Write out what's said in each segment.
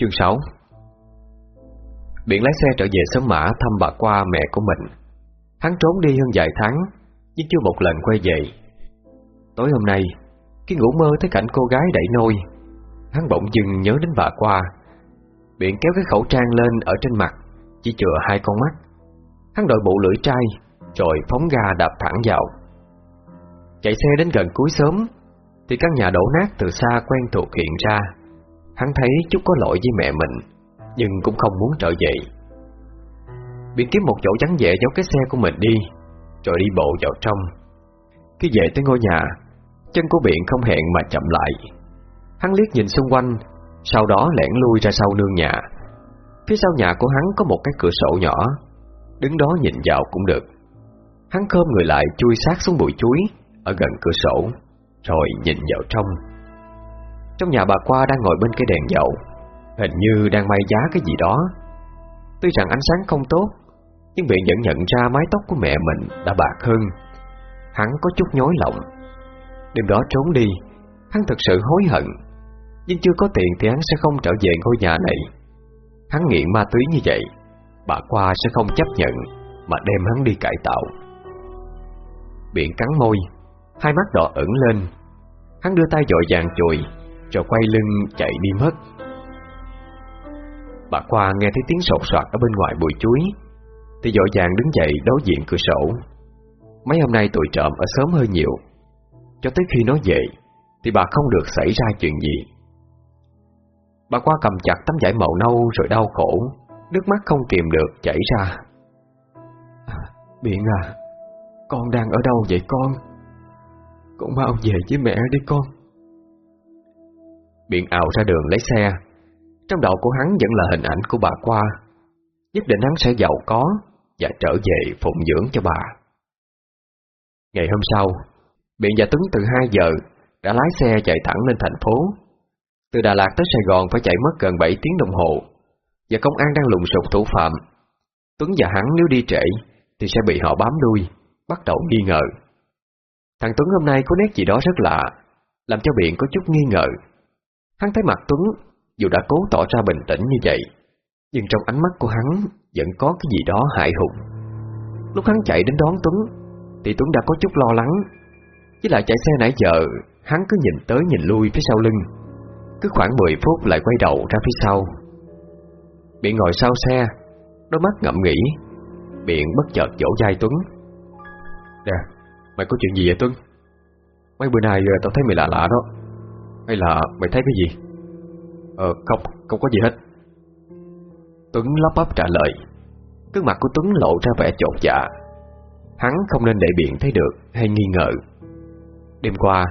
Chương 6 Biển lái xe trở về sớm mã thăm bà qua mẹ của mình. Hắn trốn đi hơn vài tháng, Nhưng chưa một lần quay về. Tối hôm nay, Khi ngủ mơ thấy cảnh cô gái đẩy nôi, Hắn bỗng dừng nhớ đến bà qua. Biện kéo cái khẩu trang lên Ở trên mặt, Chỉ chừa hai con mắt. Hắn đội bộ lưỡi trai, Rồi phóng ga đạp thẳng vào. Chạy xe đến gần cuối sớm Thì căn nhà đổ nát từ xa quen thuộc hiện ra. Hắn thấy chút có lỗi với mẹ mình, Nhưng cũng không muốn trở về. Biện kiếm một chỗ vắng vẻ, giấu cái xe của mình đi, Rồi đi bộ vào trong. Khi về tới ngôi nhà, Chân của Biện không hẹn mà chậm lại. Hắn liếc nhìn xung quanh, Sau đó lẻn lui ra sau nương nhà. Phía sau nhà của hắn có một cái cửa sổ nhỏ, Đứng đó nhìn vào cũng được. Hắn khom người lại, chui sát xuống bụi chuối Ở gần cửa sổ, Rồi nhìn vào trong. Trong nhà bà qua đang ngồi bên cái đèn dầu, Hình như đang may giá cái gì đó. Tuy rằng ánh sáng không tốt, Nhưng Viện vẫn nhận ra mái tóc của mẹ mình đã bạc hơn. Hắn có chút nhói lòng. Đêm đó trốn đi, Hắn thật sự hối hận, Nhưng chưa có tiền thì hắn sẽ không trở về ngôi nhà này. Hắn nghiện ma túy như vậy, Bà qua sẽ không chấp nhận Mà đem hắn đi cải tạo. Biện cắn môi, Hai mắt đỏ ẩn lên, Hắn đưa tay dội vàng chùi. Rồi quay lưng chạy đi mất. Bà qua nghe thấy tiếng sột soạt ở bên ngoài bụi chuối, Thì dội vàng đứng dậy đối diện cửa sổ. Mấy hôm nay tụi trộm ở sớm hơi nhiều, Cho tới khi nó về Thì bà không được xảy ra chuyện gì. Bà qua cầm chặt tấm vải màu nâu rồi đau khổ, Nước mắt không kìm được chảy ra. Biện à Con đang ở đâu vậy con? Con mau về với mẹ đi con. Biện ảo ra đường lấy xe. Trong đầu của hắn vẫn là hình ảnh của bà qua. Nhất định hắn sẽ giàu có Và trở về phụng dưỡng cho bà. Ngày hôm sau, Biện và Tuấn từ 2 giờ Đã lái xe chạy thẳng lên thành phố. Từ Đà Lạt tới Sài Gòn phải chạy mất gần 7 tiếng đồng hồ Và công an đang lùng sục thủ phạm. Tuấn và hắn nếu đi trễ Thì sẽ bị họ bám đuôi, Bắt đầu nghi ngờ. Thằng Tuấn hôm nay có nét gì đó rất lạ, Làm cho Biện có chút nghi ngờ. Hắn thấy mặt Tuấn Dù đã cố tỏ ra bình tĩnh như vậy Nhưng trong ánh mắt của hắn Vẫn có cái gì đó hại hùng. Lúc hắn chạy đến đón Tuấn Thì Tuấn đã có chút lo lắng. Với lại chạy xe nãy giờ Hắn cứ nhìn tới nhìn lui phía sau lưng. Cứ khoảng 10 phút lại quay đầu ra phía sau. Biện ngồi sau xe Đôi mắt ngậm nghĩ Biện bất chợt vỗ vai Tuấn. Nè, mày có chuyện gì vậy Tuấn? Mấy bữa nay tao thấy mày lạ lạ đó. Hay là mày thấy cái gì? Ờ, không, không có gì hết. Tuấn lắp bắp trả lời. Cứ mặt của Tuấn lộ ra vẻ chột dạ. Hắn không nên để Biện thấy được Hay nghi ngờ. Đêm qua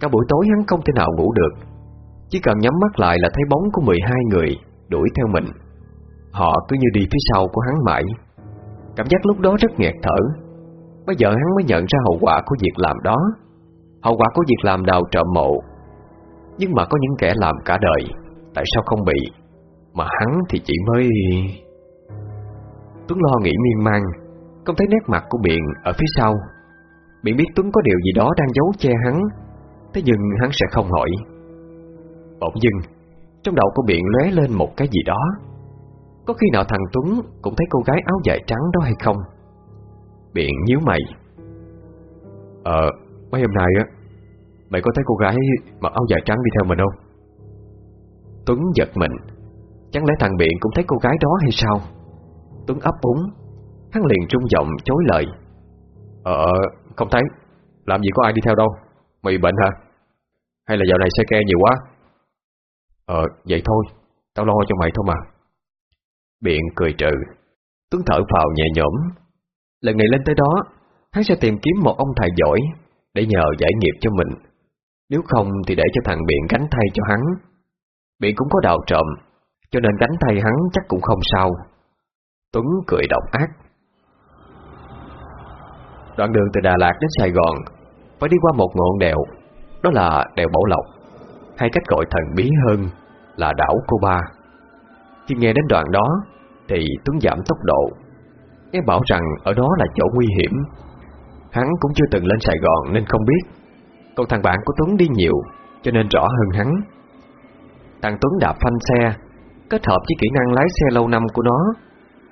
Cả buổi tối hắn không thể nào ngủ được. Chỉ cần nhắm mắt lại là thấy bóng của 12 người Đuổi theo mình. Họ cứ như đi phía sau của hắn mãi. Cảm giác lúc đó rất nghẹt thở. Bây giờ hắn mới nhận ra hậu quả của việc làm đó. Hậu quả của việc làm đào trộm mộ. Nhưng mà có những kẻ làm cả đời, Tại sao không bị? Mà hắn thì chỉ mới Tuấn lo nghĩ miên man, Không thấy nét mặt của Biện ở phía sau. Biện biết Tuấn có điều gì đó đang giấu che hắn, Thế nhưng hắn sẽ không hỏi. Bỗng dưng, Trong đầu của Biện lóe lên một cái gì đó. Có khi nào thằng Tuấn Cũng thấy cô gái áo dài trắng đó hay không? Biện nhíu mày. Ờ Mấy hôm nay á Mày có thấy cô gái mặc áo dài trắng đi theo mình không? Tuấn giật mình. Chẳng lẽ thằng Biện cũng thấy cô gái đó hay sao? Tuấn ấp úng. Hắn liền trung giọng chối lời. Ờ không thấy. Làm gì có ai đi theo đâu. Mày bệnh hả? Hay là dạo này xe ke nhiều quá? Ờ vậy thôi. Tao lo cho mày thôi mà. Biện cười trừ. Tuấn thở phào nhẹ nhõm. Lần này lên tới đó, Hắn sẽ tìm kiếm một ông thầy giỏi Để nhờ giải nghiệp cho mình. Nếu không thì để cho thằng Biện gánh thay cho hắn. Biện cũng có đạo trộm, Cho nên gánh thay hắn chắc cũng không sao. Tuấn cười độc ác. Đoạn đường từ Đà Lạt đến Sài Gòn, Phải đi qua một ngọn đèo, Đó là đèo Bảo Lộc. Hay cách gọi thần bí hơn Là đảo Cô Ba Khi nghe đến đoạn đó, Thì Tuấn giảm tốc độ. Nghe bảo rằng ở đó là chỗ nguy hiểm. Hắn cũng chưa từng lên Sài Gòn nên không biết. Còn thằng bạn của Tuấn đi nhiều, Cho nên rõ hơn hắn. Thằng Tuấn đạp phanh xe, Kết hợp với kỹ năng lái xe lâu năm của nó,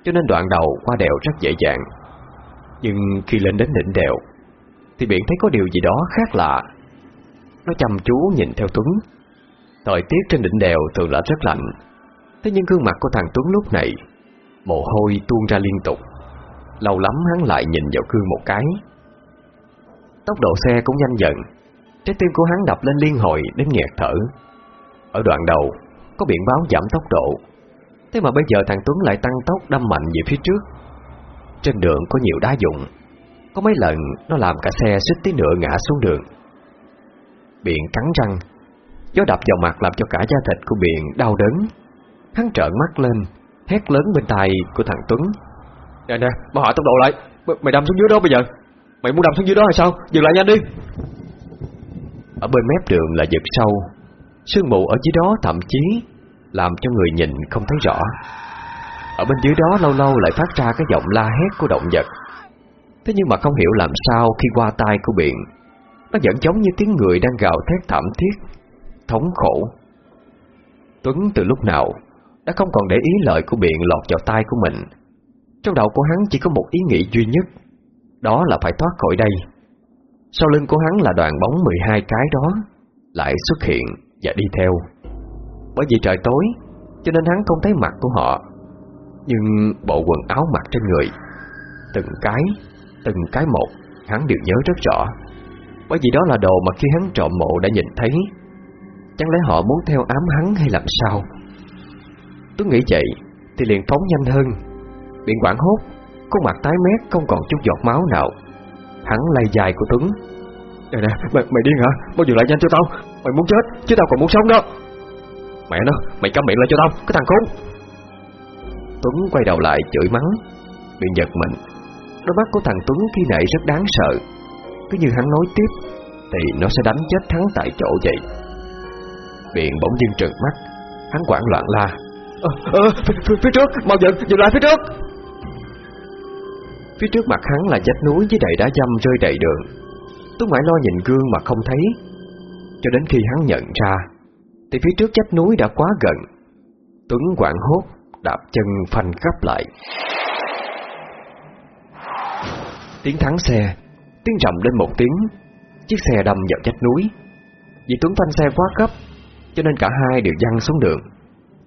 Cho nên đoạn đầu qua đèo rất dễ dàng. Nhưng khi lên đến đỉnh đèo, Thì biển thấy có điều gì đó khác lạ. Nó chăm chú nhìn theo Tuấn. Thời tiết trên đỉnh đèo thường là rất lạnh. Thế nhưng gương mặt của thằng Tuấn lúc này, Mồ hôi tuôn ra liên tục. Lâu lắm hắn lại nhìn vào gương một cái. Tốc độ xe cũng nhanh dần. Trái tim của hắn đập lên liên hồi đến nghẹt thở. Ở đoạn đầu Có biển báo giảm tốc độ. Thế mà bây giờ thằng Tuấn lại tăng tốc đâm mạnh về phía trước. Trên đường có nhiều đá dụng. Có mấy lần nó làm cả xe xích tí nữa ngã xuống đường. Biện cắn răng. Gió đập vào mặt làm cho cả da thịt của Biện đau đớn. Hắn trợn mắt lên Hét lớn bên tai của thằng Tuấn. Nè nè, mau hạ tốc độ lại. Mày đâm xuống dưới đó bây giờ. Mày muốn đâm xuống dưới đó hay sao? Dừng lại nhanh đi. Ở bên mép đường là vực sâu. Sương mù ở dưới đó thậm chí Làm cho người nhìn không thấy rõ. Ở bên dưới đó lâu lâu lại phát ra cái giọng la hét của động vật. Thế nhưng mà không hiểu làm sao khi qua tai của biển, Nó vẫn giống như tiếng người đang gào thét thảm thiết, Thống khổ. Tuấn từ lúc nào Đã không còn để ý lời của biển lọt vào tai của mình. Trong đầu của hắn chỉ có một ý nghĩ duy nhất, Đó là phải thoát khỏi đây. Sau lưng của hắn là đoàn bóng 12 cái đó, Lại xuất hiện và đi theo. Bởi vì trời tối, Cho nên hắn không thấy mặt của họ. Nhưng bộ quần áo mặc trên người, Từng cái Từng cái một, Hắn đều nhớ rất rõ. Bởi vì đó là đồ mà khi hắn trộm mộ đã nhìn thấy. Chẳng lẽ họ muốn theo ám hắn hay làm sao? Tôi nghĩ vậy Thì liền phóng nhanh hơn. Biện quảng hốt, Khuôn mặt tái mét, không còn chút giọt máu nào. Hắn lay dài của Tuấn. Nè nè mày, mày điên hả? Bao giờ lại nhanh cho tao? Mày muốn chết chứ tao còn muốn sống đó. Mẹ nó mày câm miệng lại cho tao Cái thằng khốn. Tuấn quay đầu lại chửi mắng. Biện giật mình. Đôi mắt của thằng Tuấn khi nãy rất đáng sợ. Cứ như hắn nói tiếp Thì nó sẽ đánh chết hắn tại chỗ vậy. Biện bỗng dưng trợn mắt. Hắn quảng loạn la. À, à, phía, phía trước, mau dừng, dừng lại phía trước Phía trước mặt hắn là vách núi với đầy đá dâm rơi đầy đường. Tuấn mãi lo nhìn gương mà không thấy. Cho đến khi hắn nhận ra, Thì phía trước vách núi đã quá gần. Tuấn quảng hốt, Đạp chân phanh gấp lại. Tiếng thắng xe, Tiếng rầm lên một tiếng. Chiếc xe đâm vào vách núi. Vì Tuấn phanh xe quá gấp, Cho nên cả hai đều văng xuống đường.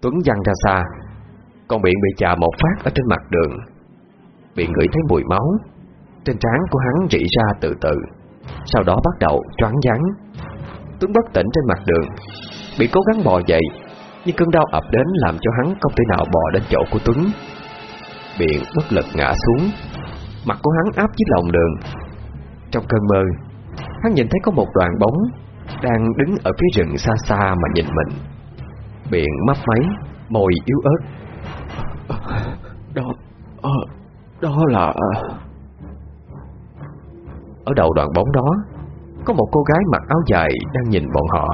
Tuấn văng ra xa, Còn miệng bị chà một phát ở trên mặt đường bị ngửi thấy mùi máu. Trên trán của hắn rỉ ra từ từ Sau đó bắt đầu choáng váng. Tuấn bất tỉnh trên mặt đường Bị cố gắng bò dậy Nhưng cơn đau ập đến làm cho hắn không thể nào bò đến chỗ của Tuấn. Biện bất lực ngã xuống Mặt của hắn áp dưới lòng đường. Trong cơn mơ Hắn nhìn thấy có một đoàn bóng Đang đứng ở phía rừng xa xa mà nhìn mình. Biện mấp máy Môi yếu ớt. Đó ờ, đó là ờ, Ở đầu đoạn bóng đó, Có một cô gái mặc áo dài Đang nhìn bọn họ.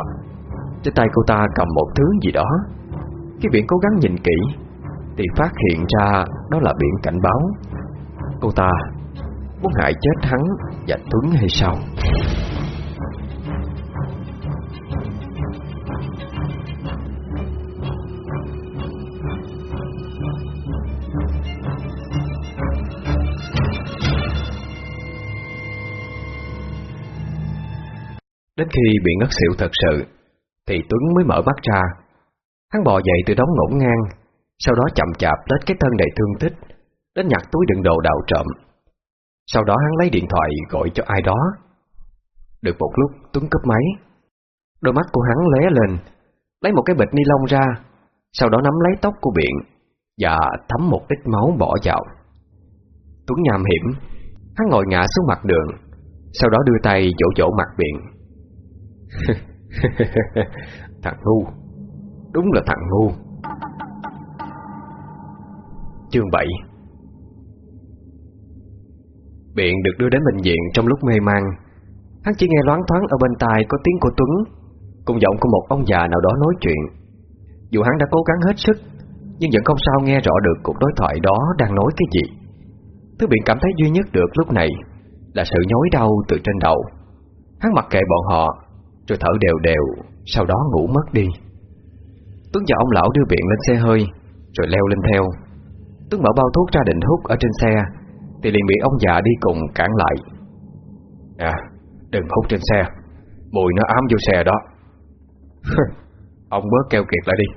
Trên tay cô ta cầm một thứ gì đó. Khi biển cố gắng nhìn kỹ, Thì phát hiện ra Đó là biển cảnh báo. Cô ta muốn hại chết hắn và Tuấn hay sao? Đến khi bị ngất xỉu thật sự, Thì Tuấn mới mở mắt ra. Hắn bò dậy từ đống ngổn ngang, Sau đó chậm chạp lết cái thân đầy thương tích, Đến nhặt túi đựng đồ đào trộm. Sau đó hắn lấy điện thoại gọi cho ai đó. Được một lúc, Tuấn cúp máy. Đôi mắt của hắn lé lên, Lấy một cái bịch ni lông ra, Sau đó nắm lấy tóc của biện Và thấm một ít máu bỏ vào. Tuấn nham hiểm, Hắn ngồi ngã xuống mặt đường, Sau đó đưa tay vỗ vỗ mặt biện. Thằng ngu. Đúng là thằng ngu. Chương 7 Biện được đưa đến bệnh viện trong lúc mê man. Hắn chỉ nghe loáng thoáng ở bên tai có tiếng của Tuấn, Cùng giọng của một ông già nào đó nói chuyện. Dù hắn đã cố gắng hết sức, Nhưng vẫn không sao nghe rõ được cuộc đối thoại đó đang nói cái gì. Thứ Biện cảm thấy duy nhất được lúc này Là sự nhói đau từ trên đầu. Hắn mặc kệ bọn họ rồi thở đều đều Sau đó ngủ mất đi. Tuấn và ông lão đưa biện lên xe hơi Rồi leo lên theo. Tuấn mở bao thuốc ra định hút ở trên xe Thì liền bị ông già đi cùng cản lại. À đừng hút trên xe Mùi nó ám vô xe đó. Ông bớt keo kiệt lại đi.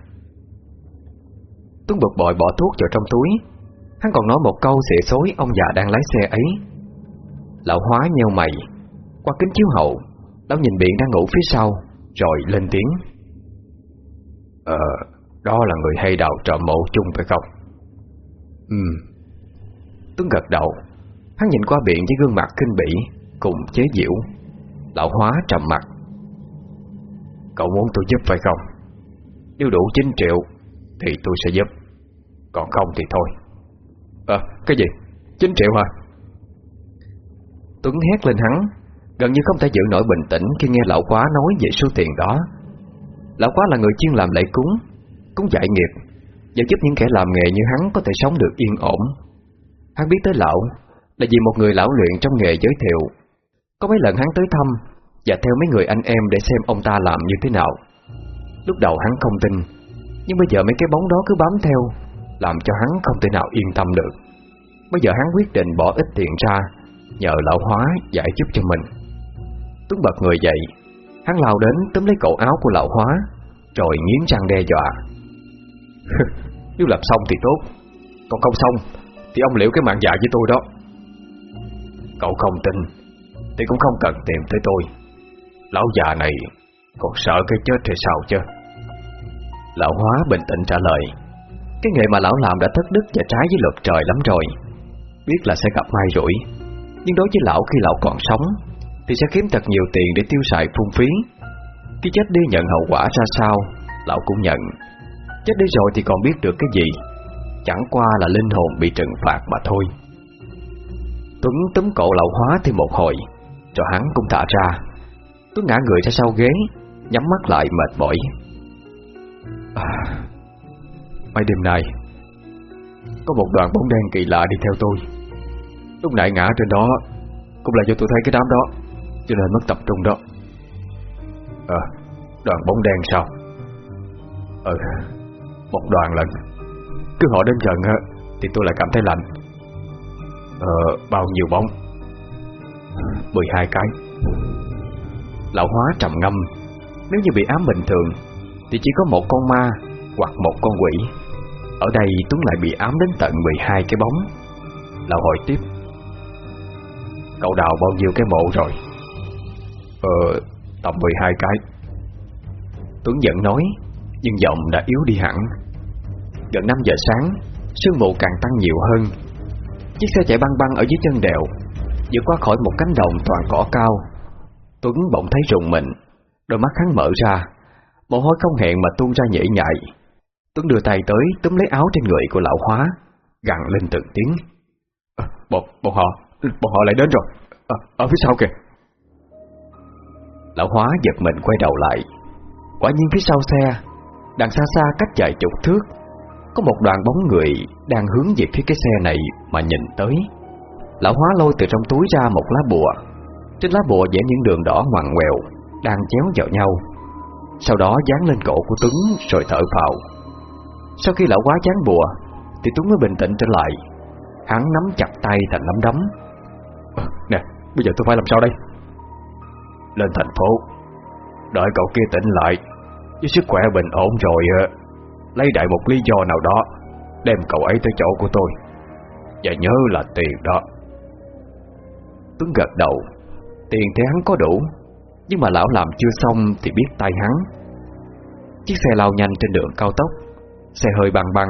Tuấn bực bội bỏ thuốc vào trong túi. Hắn còn nói một câu xỉa xối Ông già đang lái xe ấy. Lão hóa nheo mày Qua kính chiếu hậu Lão nhìn biển đang ngủ phía sau Rồi lên tiếng. Ờ Đó là người hay đào trộm mộ chung phải không? Ừ Tuấn gật đầu. Hắn nhìn qua biển với gương mặt kinh bỉ Cùng chế diệu Lão hóa trầm mặt. Cậu muốn tôi giúp phải không? Nếu đủ 9 triệu Thì tôi sẽ giúp. Còn không thì thôi. Ờ cái gì? 9 triệu hả? Tuấn hét lên hắn Gần như không thể giữ nổi bình tĩnh Khi nghe lão quá nói về số tiền đó. Lão quá là người chuyên làm lễ cúng Cúng dạy nghiệp, Và giúp những kẻ làm nghề như hắn có thể sống được yên ổn. Hắn biết tới lão Là vì một người lão luyện trong nghề giới thiệu. Có mấy lần hắn tới thăm Và theo mấy người anh em để xem ông ta làm như thế nào. Lúc đầu hắn không tin, Nhưng bây giờ mấy cái bóng đó cứ bám theo, Làm cho hắn không thể nào yên tâm được. Bây giờ hắn quyết định bỏ ít tiền ra, Nhờ lão hóa giải giúp cho mình. Tuấn bật người dậy. Hắn lao đến túm lấy cổ áo của lão hóa, Rồi nghiến răng đe dọa. Nếu làm xong thì tốt, Còn không xong Thì ông liệu cái mạng dạ với tôi đó. Cậu không tin, Thì cũng không cần tìm tới tôi. Lão già này Còn sợ cái chết thì sao chứ? Lão hóa bình tĩnh trả lời, Cái nghề mà lão làm đã thất đức Và trái với luật trời lắm rồi. Biết là sẽ gặp mai rủi, Nhưng đối với lão khi lão còn sống thì sẽ kiếm thật nhiều tiền để tiêu xài phung phí. Cái chết đi nhận hậu quả ra sao Lão cũng nhận. Chết đi rồi thì còn biết được cái gì? Chẳng qua là linh hồn bị trừng phạt mà thôi. Tuấn túm cổ lão hóa thêm một hồi cho hắn cũng thả ra. Tuấn ngã người ra sau ghế Nhắm mắt lại mệt mỏi. À, Mấy đêm nay Có một đoàn bóng đen kỳ lạ đi theo tôi. Lúc nãy ngã trên đó Cũng là do tôi thấy cái đám đó. Cho nên mất tập trung đó. Ờ Đoàn bóng đen sao? Ờ Một đoàn lần. Cứ họ đến gần Thì tôi lại cảm thấy lạnh. Ờ Bao nhiêu bóng? 12 cái. Lão hóa trầm ngâm. Nếu như bị ám bình thường, Thì chỉ có một con ma Hoặc một con quỷ. Ở đây Tuấn lại bị ám đến tận 12 cái bóng. Lão hỏi tiếp. Cậu đào bao nhiêu cái mộ rồi? Ờ Tầm 12 cái. Tuấn giận nói Nhưng giọng đã yếu đi hẳn. Gần 5 giờ sáng Sương mù càng tăng nhiều hơn. Chiếc xe chạy băng băng ở dưới chân đèo Vượt qua khỏi một cánh đồng toàn cỏ cao. Tuấn bỗng thấy rùng mình Đôi mắt hắn mở ra. Mồ hôi không hẹn mà tuôn ra nhễ nhại. Tuấn đưa tay tới túm lấy áo trên người của lão hóa Gặn lên từng tiếng. À, bọn, bọn họ Bọn họ lại đến rồi. À, Ở phía sau kìa. Lão hóa giật mình quay đầu lại. Quả nhiên phía sau xe Đằng xa xa cách vài chục thước Có một đoàn bóng người Đang hướng về phía cái xe này Mà nhìn tới. Lão hóa lôi từ trong túi ra một lá bùa. Trên lá bùa vẽ những đường đỏ ngoằn ngoèo Đang chéo vào nhau. Sau đó dán lên cổ của Tuấn Rồi thở phào. Sau khi lão hóa chán bùa Thì Tuấn mới bình tĩnh trở lại. Hắn nắm chặt tay thành nắm đấm. À, Nè bây giờ tôi phải làm sao đây? Lên thành phố. Đợi cậu kia tỉnh lại, Với sức khỏe bình ổn rồi Lấy đại một lý do nào đó, Đem cậu ấy tới chỗ của tôi. Và nhớ là tiền đó. Tuấn gật đầu. Tiền thì hắn có đủ, Nhưng mà lão làm chưa xong thì biết tay hắn. Chiếc xe lao nhanh trên đường cao tốc, Xe hơi bằng bằng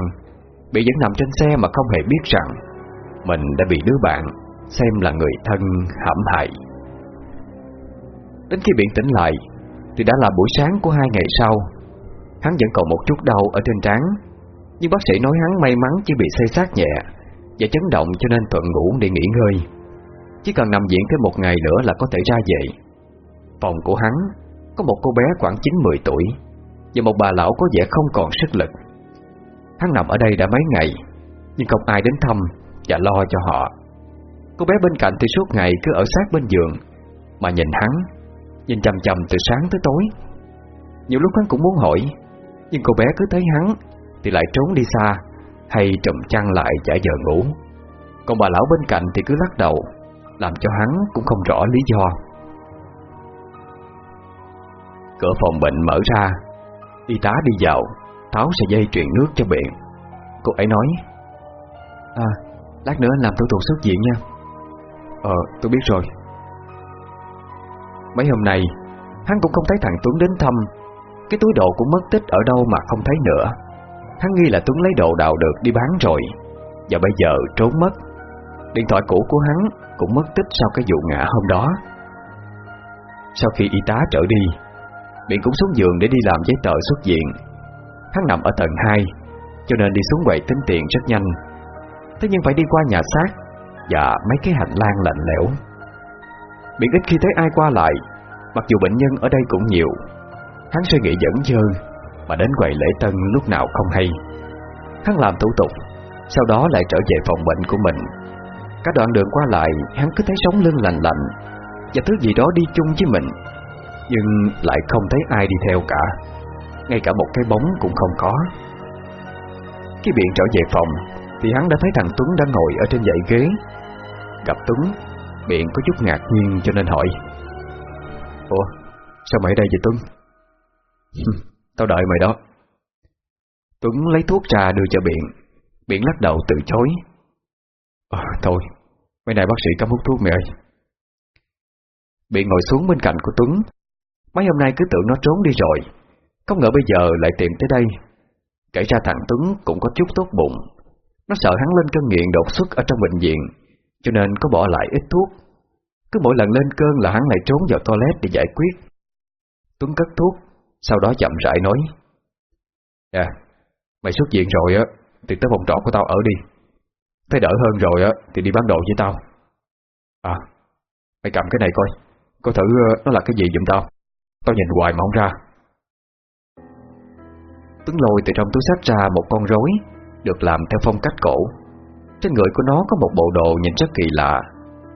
Bị vẫn nằm trên xe mà không hề biết rằng Mình đã bị đứa bạn Xem là người thân hãm hại. Đến khi biển tỉnh lại, Thì đã là buổi sáng của hai ngày sau. Hắn vẫn còn một chút đau ở trên trán, Nhưng bác sĩ nói hắn may mắn chỉ bị xây sát nhẹ Và chấn động cho nên thuận ngủ để nghỉ ngơi. Chỉ cần nằm viện thêm một ngày nữa là có thể ra về. Phòng của hắn Có một cô bé khoảng 9-10 tuổi Và một bà lão có vẻ không còn sức lực. Hắn nằm ở đây đã mấy ngày, Nhưng không ai đến thăm Và lo cho họ. Cô bé bên cạnh thì suốt ngày cứ ở sát bên giường Mà nhìn hắn. Nhìn chầm chầm từ sáng tới tối. Nhiều lúc hắn cũng muốn hỏi, Nhưng cô bé cứ thấy hắn Thì lại trốn đi xa, Hay trùm chăn lại giả giờ ngủ. Còn bà lão bên cạnh thì cứ lắc đầu, Làm cho hắn cũng không rõ lý do. Cửa phòng bệnh mở ra, Y tá đi vào, Tháo sợi dây truyền nước cho bệnh Cô ấy nói À lát nữa anh làm thủ tục xuất viện nha. Ờ tôi biết rồi. Mấy hôm nay, Hắn cũng không thấy thằng Tuấn đến thăm. Cái túi đồ cũng mất tích ở đâu mà không thấy nữa. Hắn nghi là Tuấn lấy đồ đào được đi bán rồi. Và bây giờ trốn mất. Điện thoại cũ của hắn cũng mất tích sau cái vụ ngã hôm đó. Sau khi y tá trở đi Biện cũng xuống giường để đi làm giấy tờ xuất viện. Hắn nằm ở tầng 2 Cho nên đi xuống quầy tính tiền rất nhanh. Thế nhưng phải đi qua nhà xác Và mấy cái hành lang lạnh lẽo. Biển ít khi thấy ai qua lại, Mặc dù bệnh nhân ở đây cũng nhiều. Hắn suy nghĩ dẫn dơ Mà đến quầy lễ tân lúc nào không hay. Hắn làm thủ tục, Sau đó lại trở về phòng bệnh của mình. Cả đoạn đường qua lại, Hắn cứ thấy sống lưng lành lạnh, Và thứ gì đó đi chung với mình, Nhưng lại không thấy ai đi theo cả. Ngay cả một cái bóng cũng không có. Khi biện trở về phòng, Thì hắn đã thấy thằng Tuấn đang ngồi ở trên dãy ghế. Gặp Tuấn Biện có chút ngạc nhiên cho nên hỏi. Ủa sao mày ở đây vậy Tuấn? Tao đợi mày đó. Tuấn lấy thuốc trà đưa cho Biện. Biện lắc đầu từ chối. À, Thôi Mấy này bác sĩ cấm hút thuốc mày ơi. Biện ngồi xuống bên cạnh của Tuấn. Mấy hôm nay cứ tưởng nó trốn đi rồi. Không ngờ bây giờ lại tìm tới đây. Kể ra thằng Tuấn cũng có chút tốt bụng. Nó sợ hắn lên cơn nghiện đột xuất ở trong bệnh viện. Cho nên có bỏ lại ít thuốc. Cứ mỗi lần lên cơn là hắn lại trốn vào toilet để giải quyết. Tuấn cất thuốc, Sau đó chậm rãi nói À Mày xuất viện rồi á, Thì tới phòng trọ của tao ở đi. Thấy đỡ hơn rồi á, Thì đi bán đồ với tao. À Mày cầm cái này coi Coi thử ờ, nó là cái gì giùm tao. Tao nhìn hoài mà không ra. Tuấn lôi từ trong túi sách ra một con rối, Được làm theo phong cách cổ. Trên người của nó có một bộ đồ nhìn rất kỳ lạ,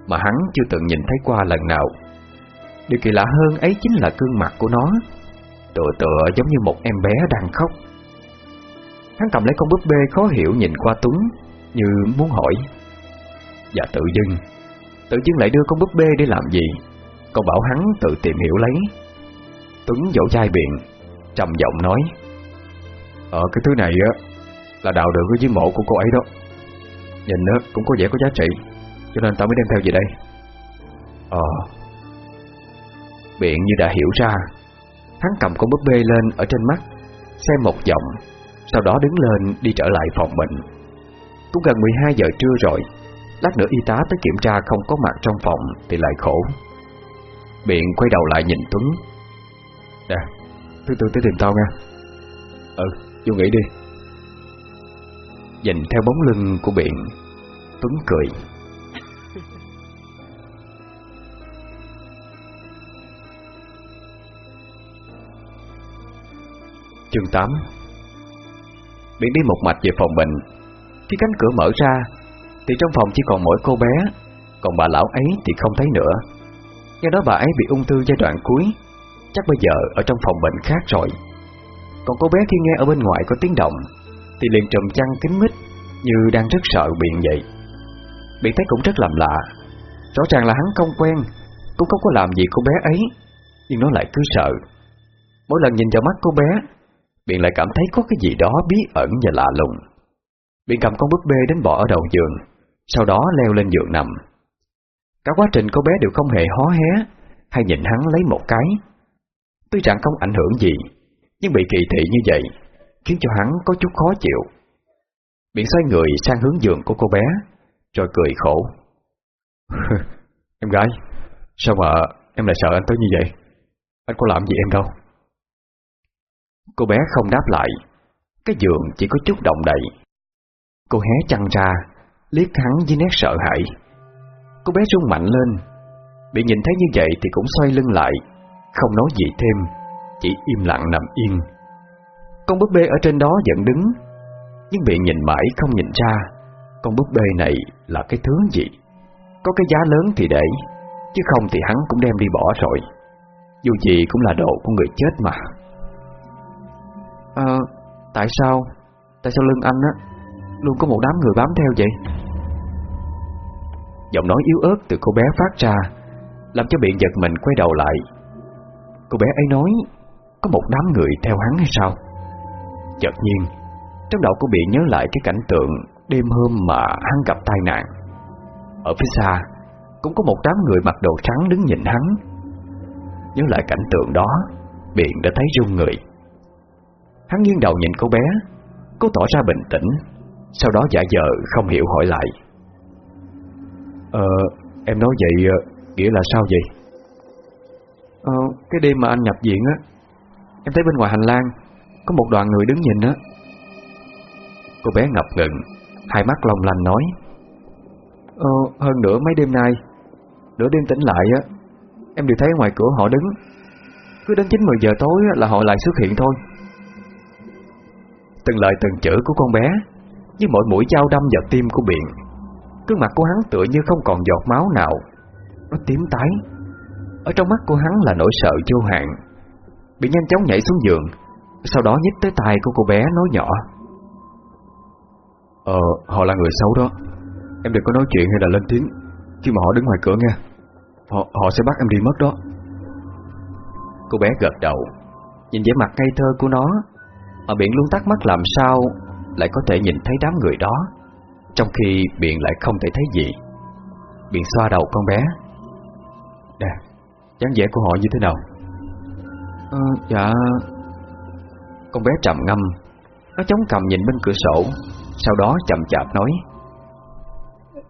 Mà hắn chưa từng nhìn thấy qua lần nào. Điều kỳ lạ hơn ấy chính là gương mặt của nó. Tựa tựa giống như một em bé đang khóc. Hắn cầm lấy con búp bê khó hiểu nhìn qua Tuấn, Như muốn hỏi. Và tự dưng Tự dưng lại đưa con búp bê để làm gì? Còn bảo hắn tự tìm hiểu lấy. Tuấn dỗ chai biện Trầm giọng nói. Ờ cái thứ này á, Là đào được ở dưới mộ của cô ấy đó. Nhìn nó cũng có vẻ có giá trị, Cho nên tao mới đem theo về đây. Ờ. Biện như đã hiểu ra, Hắn cầm con búp bê lên ở trên mắt, Xem một vòng, Sau đó đứng lên đi trở lại phòng bệnh Cũng gần 12 giờ trưa rồi, Lát nữa y tá tới kiểm tra không có mặt trong phòng Thì lại khổ. Biện quay đầu lại nhìn Tuấn. Nè Thứ tư tới tìm tao nha. Ừ vô nghỉ đi. Nhìn theo bóng lưng của biển, Tuấn cười. Chương 8 Biển đi một mạch về phòng bệnh Khi cánh cửa mở ra Thì trong phòng chỉ còn mỗi cô bé Còn bà lão ấy thì không thấy nữa. Do đó bà ấy bị ung thư giai đoạn cuối. Chắc bây giờ ở trong phòng bệnh khác rồi. Còn cô bé khi nghe ở bên ngoài có tiếng động thì liền trùm chăn kín mít, Như đang rất sợ Biện vậy. Biện thấy cũng rất làm lạ. Rõ ràng là hắn không quen, Cũng không có làm gì cô bé ấy, Nhưng nó lại cứ sợ. Mỗi lần nhìn vào mắt cô bé Biện lại cảm thấy có cái gì đó bí ẩn và lạ lùng. Biện cầm con búp bê đến bỏ ở đầu giường, Sau đó leo lên giường nằm. Cả quá trình cô bé đều không hề hó hé, Hay nhìn hắn lấy một cái. Tuy rằng không ảnh hưởng gì, Nhưng bị kỳ thị như vậy Khiến cho hắn có chút khó chịu. Biển xoay người sang hướng giường của cô bé, Rồi cười khổ. Em gái, Sao mà em lại sợ anh tới như vậy? Anh có làm gì em đâu? Cô bé không đáp lại. Cái giường chỉ có chút động đậy. Cô hé chăn ra, Liếc hắn với nét sợ hãi. Cô bé rung mạnh lên. Bị nhìn thấy như vậy thì cũng xoay lưng lại, Không nói gì thêm, Chỉ im lặng nằm yên. Con búp bê ở trên đó vẫn đứng. Nhưng bị nhìn mãi không nhìn ra Con búp bê này là cái thứ gì? Có cái giá lớn thì để Chứ không thì hắn cũng đem đi bỏ rồi. Dù gì cũng là đồ của người chết mà. À, tại sao? Tại sao lưng anh á Luôn có một đám người bám theo vậy? Giọng nói yếu ớt từ cô bé phát ra Làm cho biện giật mình quay đầu lại. Cô bé ấy nói Có một đám người theo hắn hay sao Chợt nhiên Trong đầu cô bị nhớ lại cái cảnh tượng Đêm hôm mà hắn gặp tai nạn. Ở phía xa Cũng có một đám người mặc đồ trắng đứng nhìn hắn. Nhớ lại cảnh tượng đó Biện đã thấy run người. Hắn nghiêng đầu nhìn cô bé Cô tỏ ra bình tĩnh Sau đó giả vờ không hiểu hỏi lại. Ờ, em nói vậy ờ, nghĩa là sao vậy? Ờ, cái đêm mà anh nhập viện á Em thấy bên ngoài hành lang có một đoàn người đứng nhìn á Cô bé ngập ngừng Hai mắt long lanh nói Ờ, hơn nữa mấy đêm nay Nửa đêm tỉnh lại á Em đều thấy ngoài cửa họ đứng. Cứ đến 9-10 giờ tối là họ lại xuất hiện thôi. Từng lời từng chữ của con bé Như mỗi mũi dao đâm vào tim của Biện. Cứ mặt của hắn tựa như không còn giọt máu nào. Nó tím tái. Ở trong mắt của hắn là nỗi sợ vô hạn. Bị nhanh chóng nhảy xuống giường. Sau đó nhích tới tai của cô bé nói nhỏ. Ờ, họ là người xấu đó. Em đừng có nói chuyện hay là lên tiếng. Khi mà họ đứng ngoài cửa nha Họ, họ sẽ bắt em đi mất đó. Cô bé gật đầu. Nhìn vẻ mặt ngây thơ của nó Ở biển luôn tắt mắt làm sao Lại có thể nhìn thấy đám người đó trong khi Biện lại không thể thấy gì. Biện xoa đầu con bé. Nè dáng vẻ của họ như thế nào? Ờ, Dạ con bé trầm ngâm. Nó chống cầm nhìn bên cửa sổ, Sau đó chậm chạp nói,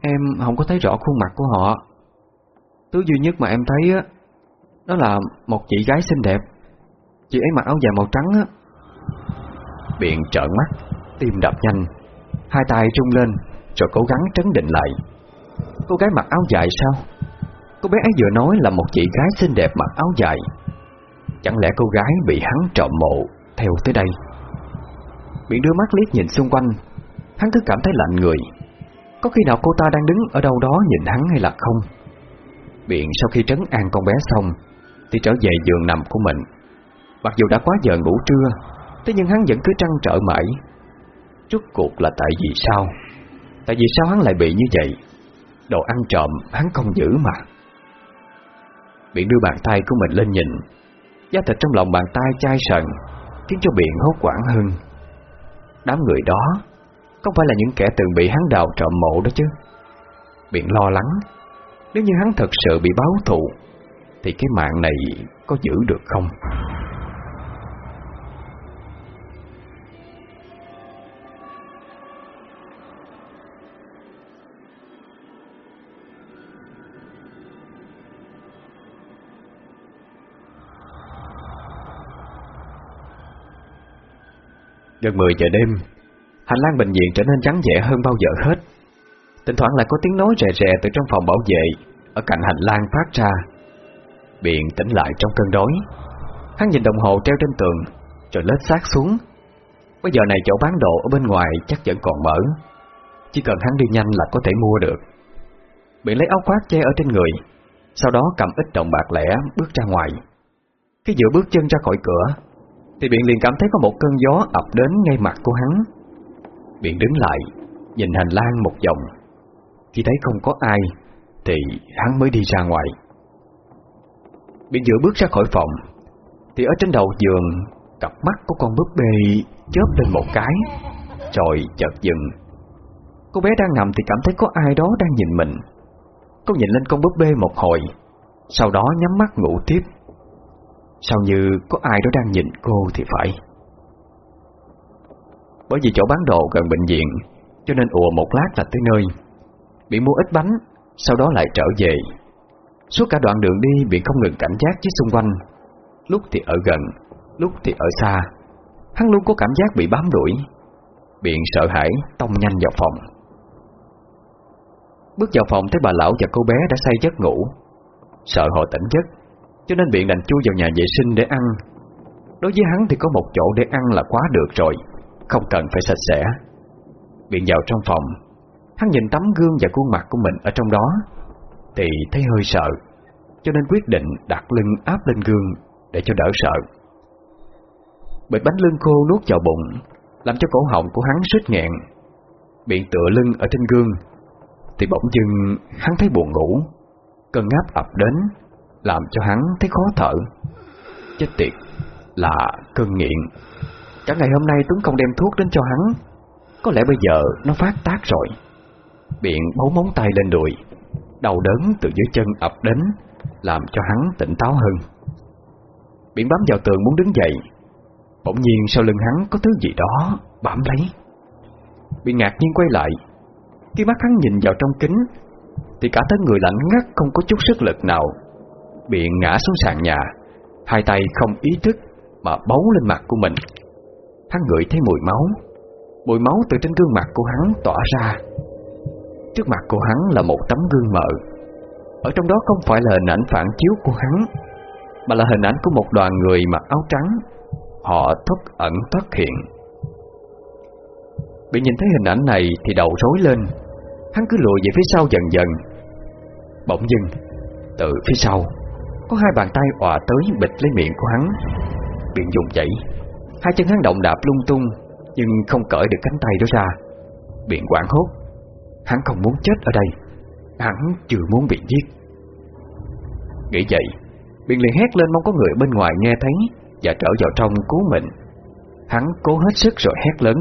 Em không có thấy rõ khuôn mặt của họ. Thứ duy nhất mà em thấy á, Đó là một chị gái xinh đẹp. Chị ấy mặc áo dài màu trắng á. Biện trợn mắt, Tim đập nhanh, Hai tay trung lên rồi cố gắng trấn định lại. Cô gái mặc áo dài sao? Cô bé ấy vừa nói là một chị gái xinh đẹp mặc áo dài. Chẳng lẽ cô gái bị hắn trộm mộ theo tới đây. Biện đưa mắt liếc nhìn xung quanh, Hắn cứ cảm thấy lạnh người. Có khi nào cô ta đang đứng ở đâu đó nhìn hắn hay là không? Biện sau khi trấn an con bé xong, Thì trở về giường nằm của mình. Mặc dù đã quá giờ ngủ trưa, Thế nhưng hắn vẫn cứ trăn trở mãi. Rốt cuộc là tại vì sao? Tại vì sao hắn lại bị như vậy? Đồ ăn trộm hắn không giữ mà. Biện đưa bàn tay của mình lên nhìn. Da thịt trong lòng bàn tay chai sần. Khiến cho biển hốt quảng hơn. Đám người đó Không phải là những kẻ từng bị hắn đào trộm mộ đó chứ? Biển lo lắng. Nếu như hắn thật sự bị báo thù, Thì cái mạng này có giữ được không? Gần 10 giờ đêm, Hành lang bệnh viện trở nên trắng dẻ hơn bao giờ hết. Thỉnh thoảng lại có tiếng nói rè rè từ trong phòng bảo vệ, Ở cạnh hành lang phát ra. Biện tỉnh lại trong cơn đói. Hắn nhìn đồng hồ treo trên tường, Rồi lết sát xuống. Bây giờ này chỗ bán đồ ở bên ngoài chắc vẫn còn mở. Chỉ cần hắn đi nhanh là có thể mua được. Biện lấy áo khoác che ở trên người, Sau đó cầm ít đồng bạc lẻ bước ra ngoài. Khi giữa bước chân ra khỏi cửa thì Biện liền cảm thấy có một cơn gió ập đến ngay mặt của hắn. Biện đứng lại, Nhìn hành lang một vòng. Khi thấy không có ai, Thì hắn mới đi ra ngoài. Biện vừa bước ra khỏi phòng, Thì ở trên đầu giường, Cặp mắt của con búp bê chớp lên một cái, Rồi chợt dừng. Cô bé đang nằm thì cảm thấy có ai đó đang nhìn mình. Cô nhìn lên con búp bê một hồi, Sau đó nhắm mắt ngủ tiếp. Sao như có ai đó đang nhìn cô thì phải? Bởi vì chỗ bán đồ gần bệnh viện, Cho nên ùa một lát là tới nơi. Bị mua ít bánh, Sau đó lại trở về. Suốt cả đoạn đường đi Biện không ngừng cảnh giác với xung quanh. Lúc thì ở gần, Lúc thì ở xa. Hắn luôn có cảm giác bị bám đuổi. Biện sợ hãi, tông nhanh vào phòng. Bước vào phòng thấy bà lão và cô bé đã say giấc ngủ. Sợ họ tỉnh giấc cho nên Biện đành chui vào nhà vệ sinh để ăn. Đối với hắn thì có một chỗ để ăn là quá được rồi, Không cần phải sạch sẽ. Biện vào trong phòng, Hắn nhìn tấm gương và khuôn mặt của mình ở trong đó, Thì thấy hơi sợ, Cho nên quyết định đặt lưng áp lên gương Để cho đỡ sợ. Bịch bánh lưng khô nuốt vào bụng, Làm cho cổ họng của hắn sứt nghẹn. Biện tựa lưng ở trên gương, Thì bỗng dưng hắn thấy buồn ngủ, Cơn ngáp ập đến. Làm cho hắn thấy khó thở. Chết tiệt, Là cơn nghiện. Cả ngày hôm nay Tuấn không đem thuốc đến cho hắn. Có lẽ bây giờ nó phát tác rồi. Biện bấu móng tay lên đùi Đầu đớn từ dưới chân ập đến, Làm cho hắn tỉnh táo hơn. Biện bám vào tường muốn đứng dậy. Bỗng nhiên sau lưng hắn có thứ gì đó bám lấy. Biện ngạc nhiên quay lại. Khi mắt hắn nhìn vào trong kính, Thì cả thân người lạnh ngắt không có chút sức lực nào. Biện ngã xuống sàn nhà, Hai tay không ý thức Mà bấu lên mặt của mình. Hắn ngửi thấy mùi máu Mùi máu từ trên gương mặt của hắn tỏa ra. Trước mặt của hắn là một tấm gương mờ. Ở trong đó không phải là hình ảnh phản chiếu của hắn, Mà là hình ảnh của một đoàn người mặc áo trắng. Họ thất ẩn thoát hiện. Bị nhìn thấy hình ảnh này Thì đầu rối lên. Hắn cứ lùi về phía sau dần dần. Bỗng dưng, Từ phía sau có hai bàn tay òa tới bịch lấy miệng của hắn. Biện dùng dậy Hai chân hắn động đạp lung tung Nhưng không cởi được cánh tay đó ra. Biện quảng hốt. Hắn không muốn chết ở đây. Hắn chưa muốn bị giết. Nghĩ vậy Biện liền hét lên mong có người bên ngoài nghe thấy Và trở vào trong cứu mình. Hắn cố hết sức rồi hét lớn.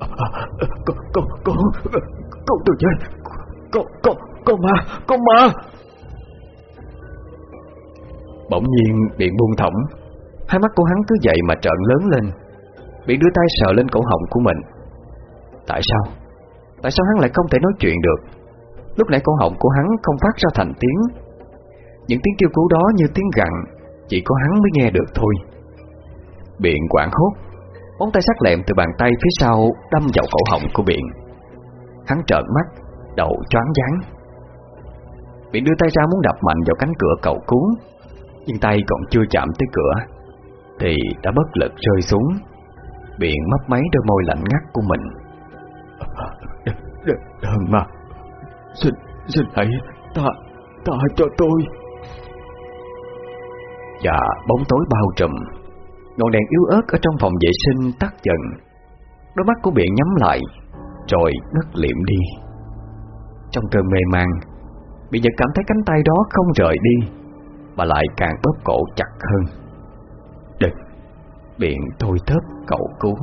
À, à, à, con, con, con, con tôi chết. Con, con, con ma, con ma. Bỗng nhiên Biện buông thõng. Hai mắt của hắn cứ vậy mà trợn lớn lên biển đưa tay sờ lên cổ họng của mình. Tại sao? Tại sao hắn lại không thể nói chuyện được? Lúc nãy cổ họng của hắn không phát ra thành tiếng. Những tiếng kêu cứu đó như tiếng gặn, Chỉ có hắn mới nghe được thôi. Biện quảng hốt Móng tay sắc lẹm từ bàn tay phía sau Đâm vào cổ họng của Biện Hắn trợn mắt, Đầu choáng váng. Biện đưa tay ra muốn đập mạnh vào cánh cửa cầu cứu. Nhưng tay còn chưa chạm tới cửa Thì đã bất lực rơi xuống Biện mấp máy đôi môi lạnh ngắt của mình. Đừng mà. Xin, xin hãy ta, ta cho tôi. Và bóng tối bao trùm Ngọn đèn yếu ớt ở trong phòng vệ sinh tắt dần. Đôi mắt của Biện nhắm lại Rồi ngất liệm đi. Trong cơn mê man Biện Nhật cảm thấy cánh tay đó không rời đi mà lại càng bóp cổ chặt hơn. Đừng Biện thôi thớp cậu cứu.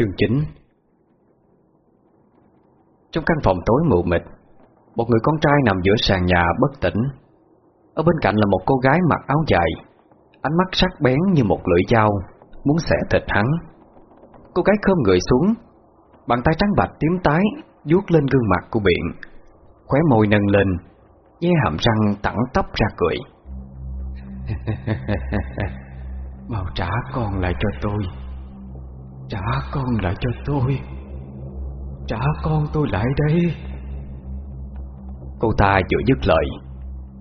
Chương 9 Trong căn phòng tối mù mịt, Một người con trai nằm giữa sàn nhà bất tỉnh. Ở bên cạnh là một cô gái mặc áo dài, Ánh mắt sắc bén như một lưỡi dao, Muốn xẻ thịt hắn. Cô gái khom người xuống, Bàn tay trắng bạch tím tái vuốt lên gương mặt của biện, Khóe môi nâng lên, Nhe hàm răng tẳng tóc ra cười. Mau trả con lại cho tôi. Trả con lại cho tôi. Trả con tôi lại đây. Cô ta vừa dứt lời,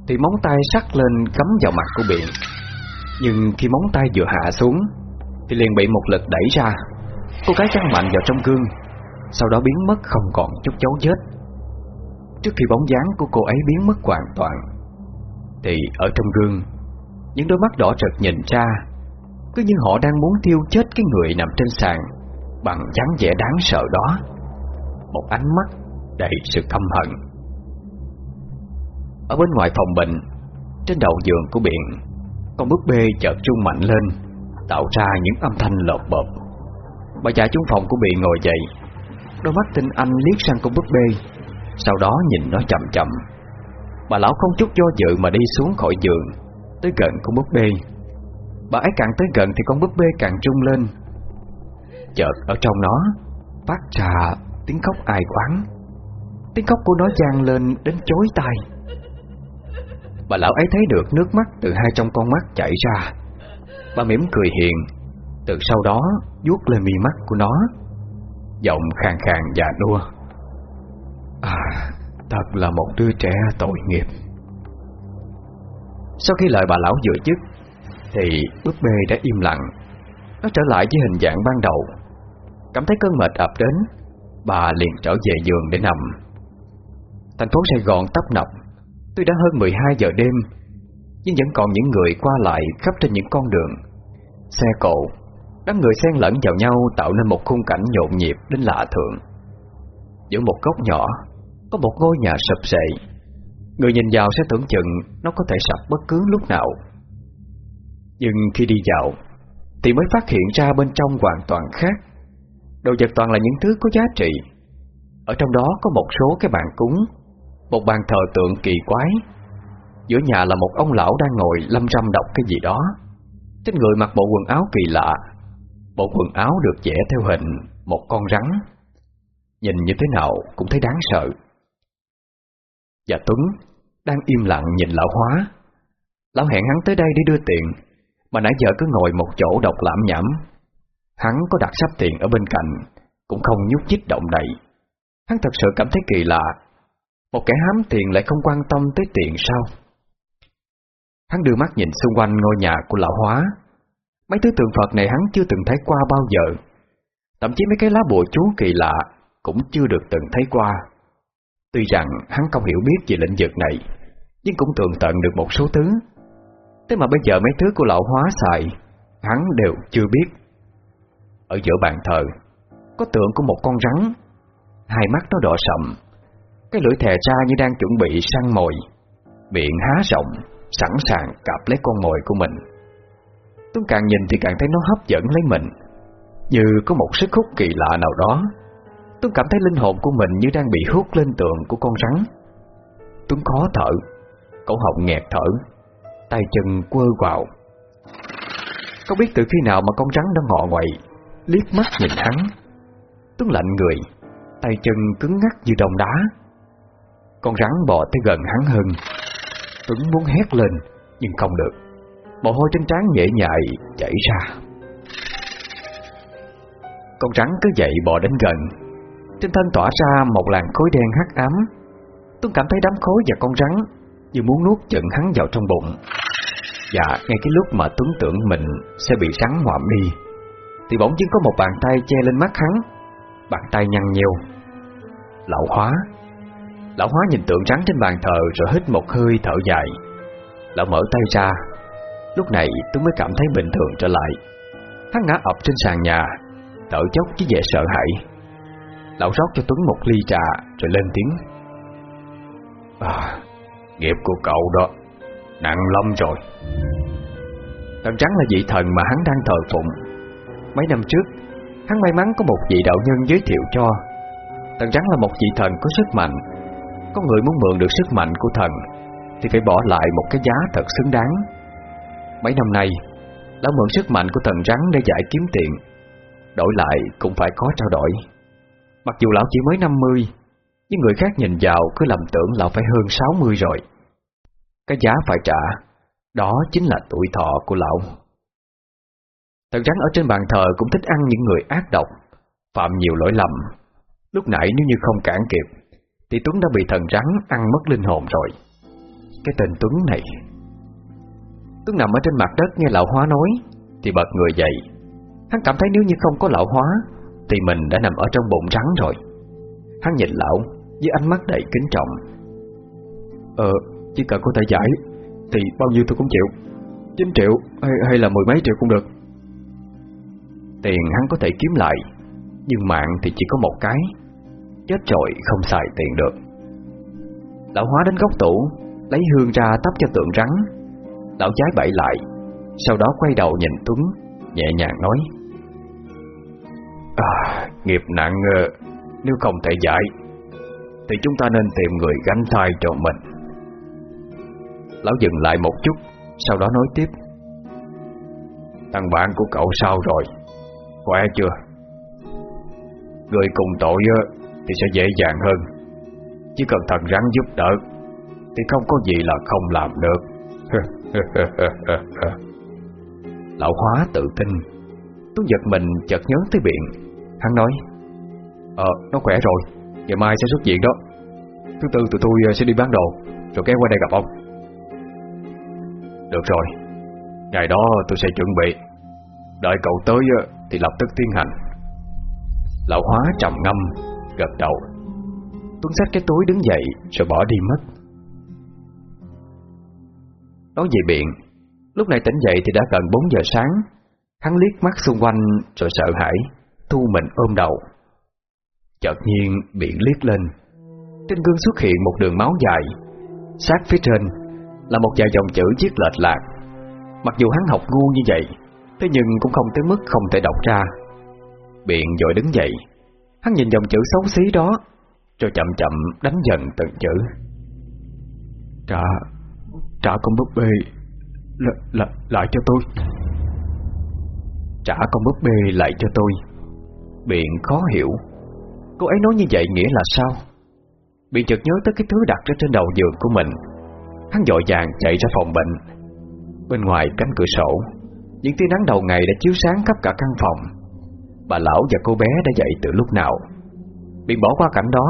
Thì móng tay sắc lên cắm vào mặt của biện Nhưng khi móng tay vừa hạ xuống, Thì liền bị một lực đẩy ra. Cô gái chăn mạnh vào trong gương, Sau đó biến mất không còn chút dấu vết. Trước khi bóng dáng của cô ấy biến mất hoàn toàn, Thì ở trong gương, Những đôi mắt đỏ rực nhìn ra cứ như họ đang muốn tiêu chết cái người nằm trên sàn, Bằng dáng vẻ đáng sợ đó. Một ánh mắt đầy sự căm hận. Ở bên ngoài phòng bệnh, Trên đầu giường của biển Con búp bê chợt rung mạnh lên, Tạo ra những âm thanh lột bột Bà già trong phòng của biển ngồi dậy, Đôi mắt tinh anh liếc sang con búp bê, Sau đó nhìn nó chậm chậm. Bà lão không chút do dự mà đi xuống khỏi giường, Tới gần con búp bê. Bà ấy càng tới gần thì con búp bê càng trung lên. Chợt ở trong nó, Phát ra tiếng khóc ai oán Tiếng khóc của nó vang lên đến chối tai. Bà lão ấy thấy được nước mắt từ hai trong con mắt chảy ra. Bà mỉm cười hiền. Từ sau đó, vuốt lên mi mắt của nó. Giọng khàn khàn và đua À Thật là một đứa trẻ tội nghiệp. Sau khi lời bà lão vừa dứt thì búp bê đã im lặng. Nó trở lại với hình dạng ban đầu. Cảm thấy cơn mệt ập đến, Bà liền trở về giường để nằm. Thành phố Sài Gòn tấp nập. Tuy đã hơn 12 giờ đêm, Nhưng vẫn còn những người qua lại khắp trên những con đường. Xe cộ, Đám người xen lẫn vào nhau tạo nên một khung cảnh nhộn nhịp đến lạ thường. Giữa một góc nhỏ, Có một ngôi nhà sập sệ. Người nhìn vào sẽ tưởng chừng Nó có thể sập bất cứ lúc nào. Nhưng khi đi dạo, Thì mới phát hiện ra bên trong hoàn toàn khác. Đồ vật toàn là những thứ có giá trị. Ở trong đó có một số cái bàn cúng, Một bàn thờ tượng kỳ quái. Giữa nhà là một ông lão đang ngồi lâm râm đọc cái gì đó. Trên người mặc bộ quần áo kỳ lạ. Bộ quần áo được vẽ theo hình Một con rắn. Nhìn như thế nào cũng thấy đáng sợ. Và Tuấn Đang im lặng nhìn lão hóa. Lão hẹn hắn tới đây để đưa tiền. Mà nãy giờ cứ ngồi một chỗ độc lãm nhảm. Hắn có đặt sắp tiền ở bên cạnh, Cũng không nhúc nhích động đậy. Hắn thật sự cảm thấy kỳ lạ. Một kẻ hám tiền lại không quan tâm tới tiền sao? Hắn đưa mắt nhìn xung quanh ngôi nhà của lão hóa. Mấy thứ tượng Phật này hắn chưa từng thấy qua bao giờ. Thậm chí mấy cái lá bùa chú kỳ lạ Cũng chưa được từng thấy qua. Tuy rằng hắn không hiểu biết về lĩnh vực này, Nhưng cũng tường tận được một số thứ. Thế mà bây giờ mấy thứ của lão hóa xài, Hắn đều chưa biết. Ở giữa bàn thờ, Có tượng của một con rắn. Hai mắt nó đỏ sậm, Cái lưỡi thè ra như đang chuẩn bị săn mồi. Miệng há rộng, Sẵn sàng cạp lấy con mồi của mình. Tuấn càng nhìn thì càng thấy nó hấp dẫn lấy mình. Như có một sức hút kỳ lạ nào đó. Tuấn cảm thấy linh hồn của mình như đang bị hút lên tượng của con rắn. Tuấn khó thở Cổ họng nghẹt thở. Tay chân quơ vào Không biết từ khi nào mà con rắn đang ngọ ngoậy, Liếc mắt nhìn hắn. Tuấn lạnh người, Tay chân cứng ngắc như đồng đá. Con rắn bò tới gần hắn hơn. Tuấn muốn hét lên, Nhưng không được. Mồ hôi trên trán nhễ nhại chảy ra. Con rắn cứ dậy bò đến gần. Trên thân tỏa ra một làn khối đen hắc ám. Tuấn cảm thấy đám khối và con rắn Như muốn nuốt chửng hắn vào trong bụng. Và ngay cái lúc mà Tuấn tưởng mình Sẽ bị rắn ngoạm đi Thì bỗng dưng có một bàn tay che lên mắt hắn. Bàn tay nhăn nheo. Lão hóa. Lão hóa nhìn tượng rắn trên bàn thờ Rồi hít một hơi thở dài. Lão mở tay ra. Lúc này Tuấn mới cảm thấy bình thường trở lại. Hắn ngã ập trên sàn nhà Thở chốc với vẻ sợ hãi. Lão rót cho Tuấn một ly trà Rồi lên tiếng. À, Nghiệp của cậu đó. Nặng lắm rồi. Đằng trắng là vị thần mà hắn đang thờ phụng. Mấy năm trước, Hắn may mắn có một vị đạo nhân giới thiệu cho. Thần trắng là một vị thần có sức mạnh. Có người muốn mượn được sức mạnh của thần, Thì phải bỏ lại một cái giá thật xứng đáng. Mấy năm nay, Lão mượn sức mạnh của thần rắn để giải kiếm tiền. Đổi lại cũng phải có trao đổi. Mặc dù lão chỉ mới 50 Nhưng người khác nhìn vào cứ lầm tưởng lão phải hơn 60 rồi. Cái giá phải trả. Đó chính là tuổi thọ của lão. Thần rắn ở trên bàn thờ cũng thích ăn những người ác độc Phạm nhiều lỗi lầm. Lúc nãy nếu như không cản kịp Thì Tuấn đã bị thần rắn ăn mất linh hồn rồi. Cái tên Tuấn này. Tuấn nằm ở trên mặt đất nghe lão hóa nói Thì bật người dậy. Hắn cảm thấy nếu như không có lão hóa Thì mình đã nằm ở trong bụng rắn rồi. Hắn nhìn lão với ánh mắt đầy kính trọng. Ờ, chỉ cần có thể giải Thì bao nhiêu tôi cũng chịu. 9 triệu hay, hay là mười mấy triệu cũng được. Tiền hắn có thể kiếm lại Nhưng mạng thì chỉ có một cái. Chết rồi không xài tiền được. Lão hóa đến góc tủ Lấy hương ra tắp cho tượng rắn. Lão trái bậy lại Sau đó quay đầu nhìn Tuấn Nhẹ nhàng nói. À, Nghiệp nặng ờ, Nếu không thể giải Thì chúng ta nên tìm người gánh thai cho mình. Lão dừng lại một chút, Sau đó nói tiếp. Thằng bạn của cậu sao rồi? Khỏe chưa? Người cùng tội Thì sẽ dễ dàng hơn. Chỉ cần thần rắn giúp đỡ, Thì không có gì là không làm được. Lão hóa tự tin. Tôi giật mình chợt nhớ tới biện Hắn nói Ờ nó khỏe rồi, Ngày mai sẽ xuất viện đó. Thứ tư tụi tôi ờ, sẽ đi bán đồ, Rồi kéo qua đây gặp ông. Được rồi. Ngày đó tôi sẽ chuẩn bị. Đợi cậu tới ờ, thì lập tức tiến hành. Lão hóa trầm ngâm, Gật đầu. Tuấn xách cái túi đứng dậy, Rồi bỏ đi mất. Nói về biện Lúc này tỉnh dậy thì đã gần 4 giờ sáng. Hắn liếc mắt xung quanh, Rồi sợ hãi, Thu mình ôm đầu. Chợt nhiên, biển liếc lên. Trên gương xuất hiện một đường máu dài, Sát phía trên là một vài dòng chữ chiếc lệch lạc. Mặc dù hắn học ngu như vậy Thế nhưng cũng không tới mức không thể đọc ra. Biện dội đứng dậy Hắn nhìn dòng chữ xấu xí đó Rồi chậm chậm đánh dần từng chữ. Trả Trả con búp bê l, l, Lại cho tôi. Trả con búp bê lại cho tôi. Biện khó hiểu. Cô ấy nói như vậy nghĩa là sao? Biện chợt nhớ tới cái thứ đặt ở trên đầu giường của mình. Hắn dội vàng chạy ra phòng bệnh. Bên ngoài cánh cửa sổ, Những tia nắng đầu ngày đã chiếu sáng khắp cả căn phòng. Bà lão và cô bé đã dậy từ lúc nào? Biện bỏ qua cảnh đó,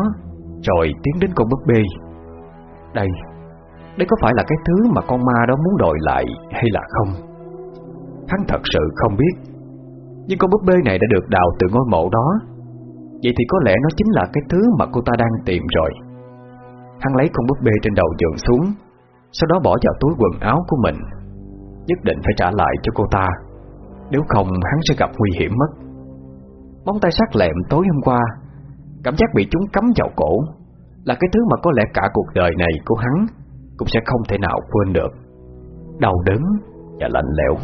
Rồi tiến đến con búp bê. Đây Đây có phải là cái thứ mà con ma đó muốn đòi lại Hay là không? Hắn thật sự không biết. Nhưng con búp bê này đã được đào từ ngôi mộ đó. Vậy thì có lẽ nó chính là cái thứ mà cô ta đang tìm rồi. Hắn lấy con búp bê trên đầu giường xuống sau đó bỏ vào túi quần áo của mình, Nhất định phải trả lại cho cô ta. Nếu không, hắn sẽ gặp nguy hiểm mất. Móng tay sắc lẹm tối hôm qua, Cảm giác bị chúng cắm vào cổ, Là cái thứ mà có lẽ cả cuộc đời này của hắn Cũng sẽ không thể nào quên được. Đau đớn và lạnh lẽo.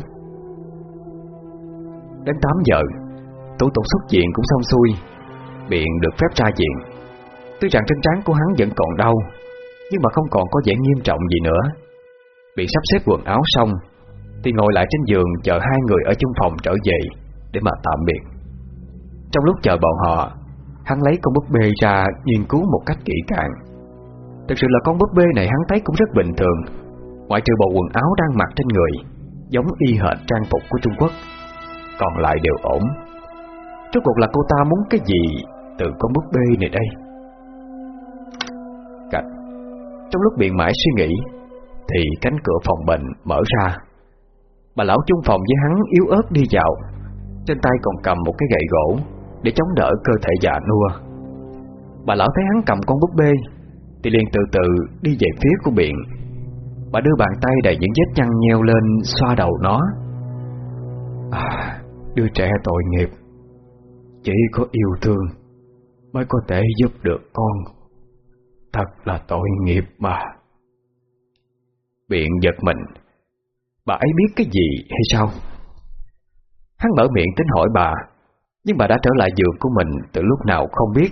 Đến 8 giờ, Thủ tục xuất viện cũng xong xuôi Biện được phép ra viện. Tuy rằng trên trán của hắn vẫn còn đau nhưng mà không còn có vẻ nghiêm trọng gì nữa. Bị sắp xếp quần áo xong, Thì ngồi lại trên giường chờ hai người ở chung phòng trở về Để mà tạm biệt. Trong lúc chờ bọn họ, Hắn lấy con búp bê ra nghiên cứu một cách kỹ càng. Thực sự là con búp bê này hắn thấy cũng rất bình thường, Ngoại trừ bộ quần áo đang mặc trên người, Giống y hệt trang phục của Trung Quốc, Còn lại đều ổn. Rốt cuộc là cô ta muốn cái gì Từ con búp bê này đây? Trong lúc biện mãi suy nghĩ Thì cánh cửa phòng bệnh mở ra. Bà lão chung phòng với hắn yếu ớt đi vào Trên tay còn cầm một cái gậy gỗ Để chống đỡ cơ thể già nua. Bà lão thấy hắn cầm con búp bê Thì liền từ từ đi về phía của biện Bà đưa bàn tay đầy những vết nhăn nheo lên Xoa đầu nó. À, Đứa trẻ tội nghiệp Chỉ có yêu thương Mới có thể giúp được con. Thật là tội nghiệp mà. Biện giật mình. Bà ấy biết cái gì hay sao? Hắn mở miệng tính hỏi bà, Nhưng bà đã trở lại giường của mình Từ lúc nào không biết.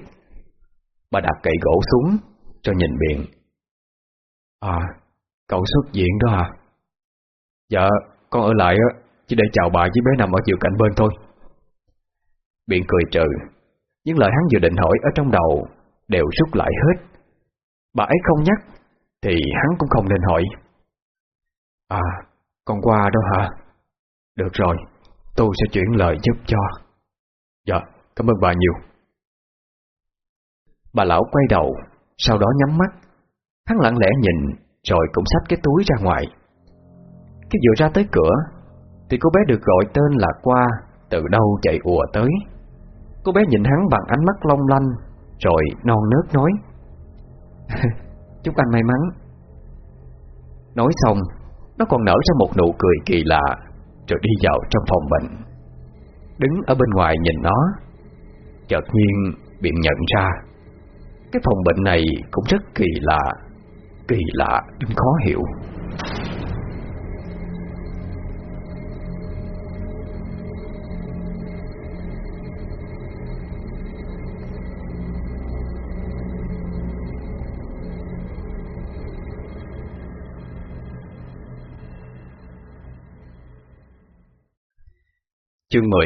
Bà đặt cậy gỗ xuống, Cho nhìn Biện À Cậu xuất viện đó à? Dạ con ở lại Chỉ để chào bà với bé nằm ở giường cạnh bên thôi. Biện cười trừ Những lời hắn vừa định hỏi ở trong đầu Đều rút lại hết. Bà ấy không nhắc, Thì hắn cũng không nên hỏi. À con qua đó hả? Được rồi, Tôi sẽ chuyển lời giúp cho. Dạ cảm ơn bà nhiều. Bà lão quay đầu, Sau đó nhắm mắt. Hắn lặng lẽ nhìn, Rồi cũng xách cái túi ra ngoài. Khi vừa ra tới cửa, Thì cô bé được gọi tên là Qua Từ đâu chạy ùa tới. Cô bé nhìn hắn bằng ánh mắt long lanh, Rồi non nớt nói Chúc anh may mắn. Nói xong, Nó còn nở ra một nụ cười kỳ lạ, Rồi đi vào trong phòng bệnh. Đứng ở bên ngoài nhìn nó, Chợt nhiên biện nhận ra, Cái phòng bệnh này cũng rất kỳ lạ Kỳ lạ đến khó hiểu. Chương 10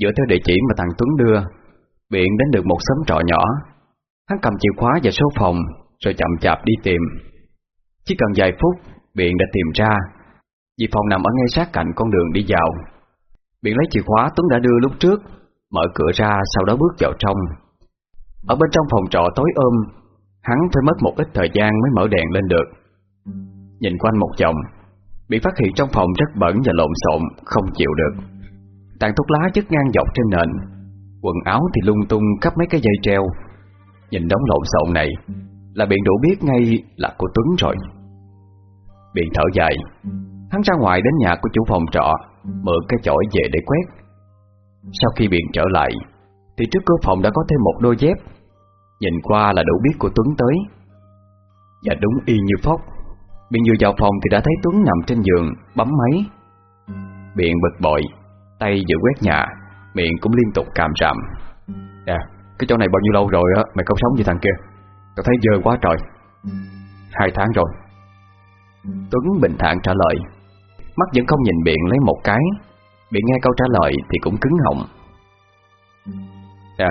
Dựa theo địa chỉ mà thằng Tuấn đưa Biện đến được một xóm trọ nhỏ. Hắn cầm chìa khóa và số phòng, Rồi chậm chạp đi tìm. Chỉ cần vài phút Biện đã tìm ra, Vì phòng nằm ở ngay sát cạnh con đường đi vào. Biện lấy chìa khóa Tuấn đã đưa lúc trước, Mở cửa ra, sau đó bước vào trong. Ở bên trong phòng trọ tối ôm Hắn phải mất một ít thời gian mới mở đèn lên được. Nhìn quanh một vòng Bị phát hiện trong phòng rất bẩn và lộn xộn, Không chịu được. Tàn thuốc lá chất ngang dọc trên nền, Quần áo thì lung tung khắp mấy cái dây treo. Nhìn đống lộn xộn này, Là biện đủ biết ngay là của Tuấn rồi. Biện thở dài, Hắn ra ngoài đến nhà của chủ phòng trọ Mượn cái chổi về để quét. Sau khi Biện trở lại, Thì trước cửa phòng đã có thêm một đôi dép. Nhìn qua là đủ biết của Tuấn tới. Và đúng y như phóc. Biện vừa vào phòng thì đã thấy Tuấn nằm trên giường Bấm máy. Biện bực bội Tay vừa quét nhà Miệng cũng liên tục càm ràm. Nè, cái chỗ này bao nhiêu lâu rồi á Mày không sống như thằng kia? Tao thấy dơ quá trời. Hai tháng rồi. Tuấn bình thản trả lời. Mắt vẫn không nhìn Biện lấy một cái. Biện nghe câu trả lời thì cũng cứng họng. Nè,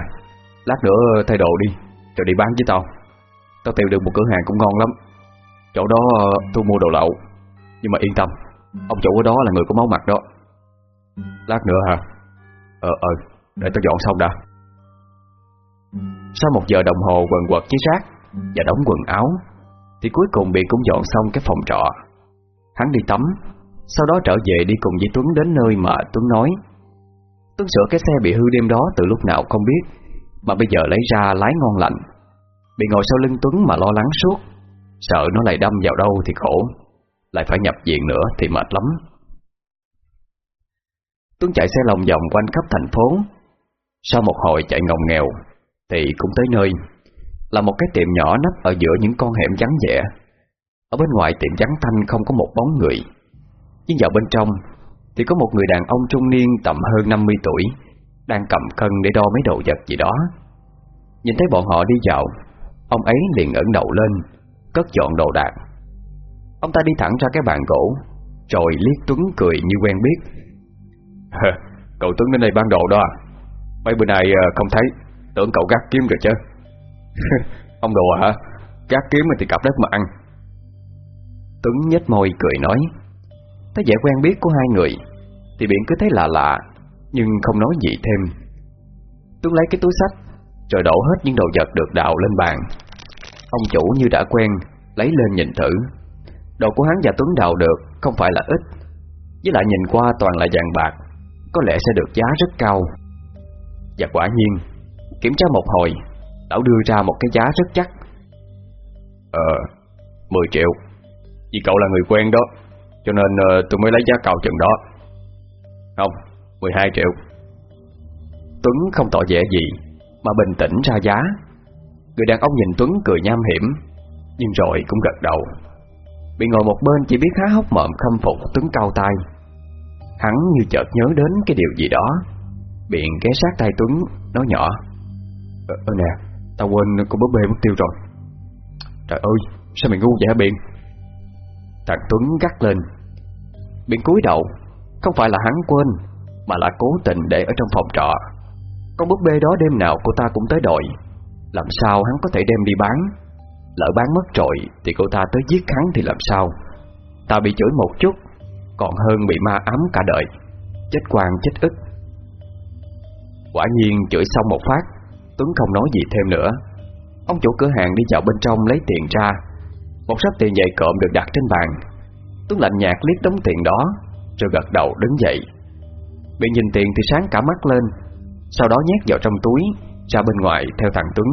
lát nữa thay đồ đi Rồi đi bán với tao. Tao tìm được một cửa hàng cũng ngon lắm. Chỗ đó ờ, tôi mua đồ lậu. Nhưng mà yên tâm, Ông chủ ở đó là người có máu mặt đó. Lát nữa hả? Ờ ờ Để tôi dọn xong đã. Sau một giờ đồng hồ quần quật chiếc rác Và đóng quần áo, Thì cuối cùng Biện cũng dọn xong cái phòng trọ. Hắn đi tắm, Sau đó trở về đi cùng với Tuấn đến nơi mà Tuấn nói. Tuấn sửa cái xe bị hư đêm đó từ lúc nào không biết, Mà bây giờ lấy ra lái ngon lạnh Bị ngồi sau lưng Tuấn mà lo lắng suốt. Sợ nó lại đâm vào đâu thì khổ. Lại phải nhập viện nữa thì mệt lắm. Tuấn chạy xe lòng vòng quanh khắp thành phố. Sau một hồi chạy ngồng nghèo Thì cũng tới nơi. Là một cái tiệm nhỏ nấp ở giữa những con hẻm vắng vẻ. Ở bên ngoài tiệm vắng thanh không có một bóng người. Nhưng vào bên trong Thì có một người đàn ông trung niên tầm hơn 50 tuổi Đang cầm cân để đo mấy đồ vật gì đó. Nhìn thấy bọn họ đi vào, Ông ấy liền ẩn đầu lên. Cất dọn đồ đạc. Ông ta đi thẳng ra cái bàn gỗ Rồi liếc Tuấn cười như quen biết. Cậu Tuấn đến đây ban đồ đó à? Mấy bữa nay ờ, không thấy Tưởng cậu gác kiếm rồi chứ. Ông đùa hả? Gác kiếm thì cặp đất mà ăn. Tuấn nhếch môi cười nói Thấy vẻ quen biết của hai người Thì biển cứ thấy lạ lạ Nhưng không nói gì thêm. Tuấn lấy cái túi sách Rồi đổ hết những đồ vật được đào lên bàn Ông chủ như đã quen Lấy lên nhìn thử Đồ của hắn và Tuấn đào được Không phải là ít Với lại nhìn qua toàn là vàng bạc có lẽ sẽ được giá rất cao. Và quả nhiên, kiểm tra một hồi, lão đưa ra một cái giá rất chắc. Ờ, 10 triệu. Vì cậu là người quen đó, cho nên uh, tôi mới lấy giá cao chừng đó. Không, 12 triệu. Tuấn không tỏ vẻ gì, mà bình tĩnh ra giá. Người đàn ông nhìn Tuấn cười nham hiểm, nhưng rồi cũng gật đầu. Bị ngồi một bên chỉ biết há hốc mộm khâm phục Tuấn cao tay. Hắn như chợt nhớ đến cái điều gì đó. Biện ghé sát tay Tuấn Nói nhỏ Ơ ờ, nè Tao quên con búp bê mất tiêu rồi. Trời ơi Sao mày ngu vậy hả Biện? Thằng Tuấn gắt lên. Biện cúi đầu Không phải là hắn quên Mà là cố tình để ở trong phòng trọ. Con búp bê đó đêm nào cô ta cũng tới đội làm sao hắn có thể đem đi bán? Lỡ bán mất rồi Thì cô ta tới giết hắn thì làm sao? Ta bị chửi một chút, còn hơn bị ma ám cả đời. Chết quan, chết ức. Quả nhiên chửi xong một phát, Tuấn không nói gì thêm nữa. Ông chủ cửa hàng đi vào bên trong lấy tiền ra. Một sắp tiền dày cộm được đặt trên bàn. Tuấn lạnh nhạt liếc đống tiền đó, Rồi gật đầu đứng dậy. Bị nhìn tiền thì sáng cả mắt lên, Sau đó nhét vào trong túi. Ra bên ngoài theo thằng Tuấn.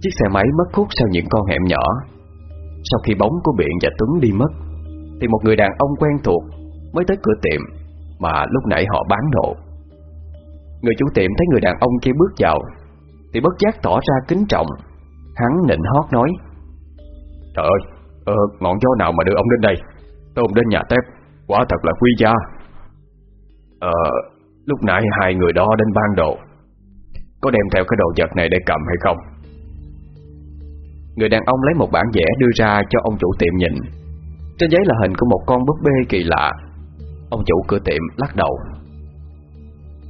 Chiếc xe máy mất khúc sau những con hẻm nhỏ. Sau khi bóng của Biện và Tuấn đi mất thì một người đàn ông quen thuộc Mới tới cửa tiệm Mà lúc nãy họ bán đồ. Người chủ tiệm thấy người đàn ông kia bước vào Thì bất giác tỏ ra kính trọng. Hắn nịnh hót nói Trời ơi ờ, Ngọn gió nào mà đưa ông đến đây? Tôi đến nhà tép Quả thật là quý gia Ờ Lúc nãy hai người đó đến ban đồ. Có đem theo cái đồ vật này để cầm hay không? Người đàn ông lấy một bản vẽ đưa ra cho ông chủ tiệm nhìn. Trên giấy là hình của một con búp bê kỳ lạ. Ông chủ cửa tiệm lắc đầu.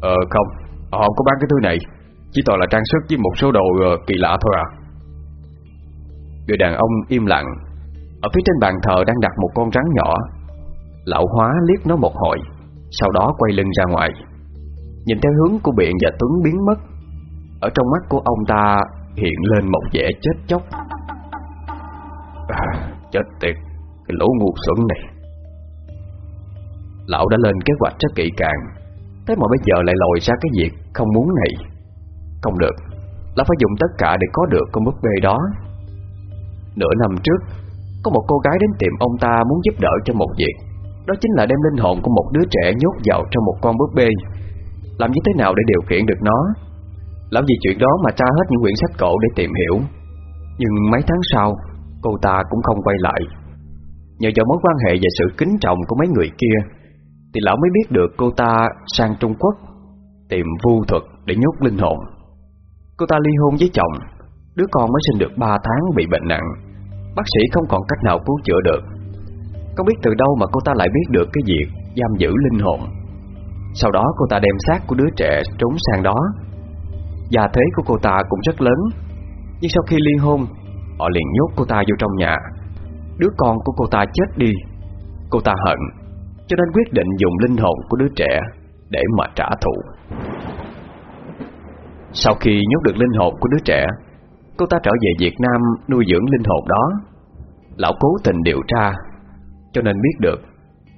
Ờ không, Họ không có bán cái thứ này. Chỉ toàn là trang sức với một số đồ ờ, kỳ lạ thôi à. Người đàn ông im lặng. Ở phía trên bàn thờ đang đặt một con rắn nhỏ. Lão hóa liếc nó một hồi, Sau đó quay lưng ra ngoài. Nhìn theo hướng của Biện và Tuấn biến mất. Ở trong mắt của ông ta Hiện lên một vẻ chết chóc. À, Chết tiệt Cái lỗ ngu xuẩn này. Lão đã lên kế hoạch rất kỹ càng. Thế mà bây giờ lại lòi ra cái việc Không muốn này. Không được Lão phải dùng tất cả để có được con búp bê đó. Nửa năm trước Có một cô gái đến tìm ông ta muốn giúp đỡ cho một việc. Đó chính là đem linh hồn của một đứa trẻ nhốt vào trong một con búp bê. Làm như thế nào để điều khiển được nó? Làm gì chuyện đó mà tra hết những quyển sách cổ để tìm hiểu. Nhưng mấy tháng sau, Cô ta cũng không quay lại. Nhờ vào mối quan hệ và sự kính trọng của mấy người kia, Thì lão mới biết được cô ta sang Trung Quốc Tìm vu thuật để nhốt linh hồn. Cô ta ly hôn với chồng, Đứa con mới sinh được 3 tháng bị bệnh nặng. Bác sĩ không còn cách nào cứu chữa được. Không biết từ đâu mà cô ta lại biết được cái việc Giam giữ linh hồn. Sau đó cô ta đem xác của đứa trẻ trốn sang đó. Gia thế của cô ta cũng rất lớn. Nhưng sau khi ly hôn, Họ liền nhốt cô ta vô trong nhà. Đứa con của cô ta chết đi. Cô ta hận, Cho nên quyết định dùng linh hồn của đứa trẻ Để mà trả thù. Sau khi nhốt được linh hồn của đứa trẻ, Cô ta trở về Việt Nam nuôi dưỡng linh hồn đó. Lão cố tình điều tra, Cho nên biết được,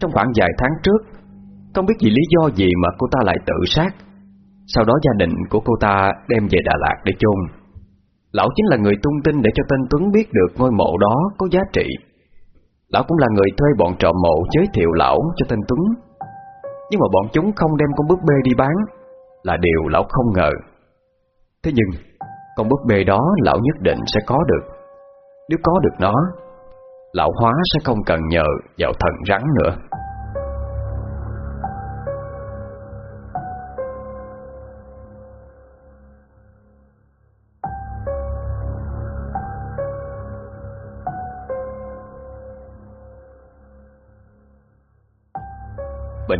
Trong khoảng vài tháng trước, Không biết vì lý do gì mà cô ta lại tự sát. Sau đó gia đình của cô ta đem về Đà Lạt để chôn. Lão chính là người tung tin để cho tên Tuấn biết được ngôi mộ đó có giá trị. Lão cũng là người thuê bọn trộm mộ giới thiệu lão cho tên Tuấn. Nhưng mà bọn chúng không đem con búp bê đi bán Là điều lão không ngờ. Thế nhưng, con búp bê đó lão nhất định sẽ có được. Nếu có được nó, Lão hóa sẽ không cần nhờ vào thần rắn nữa.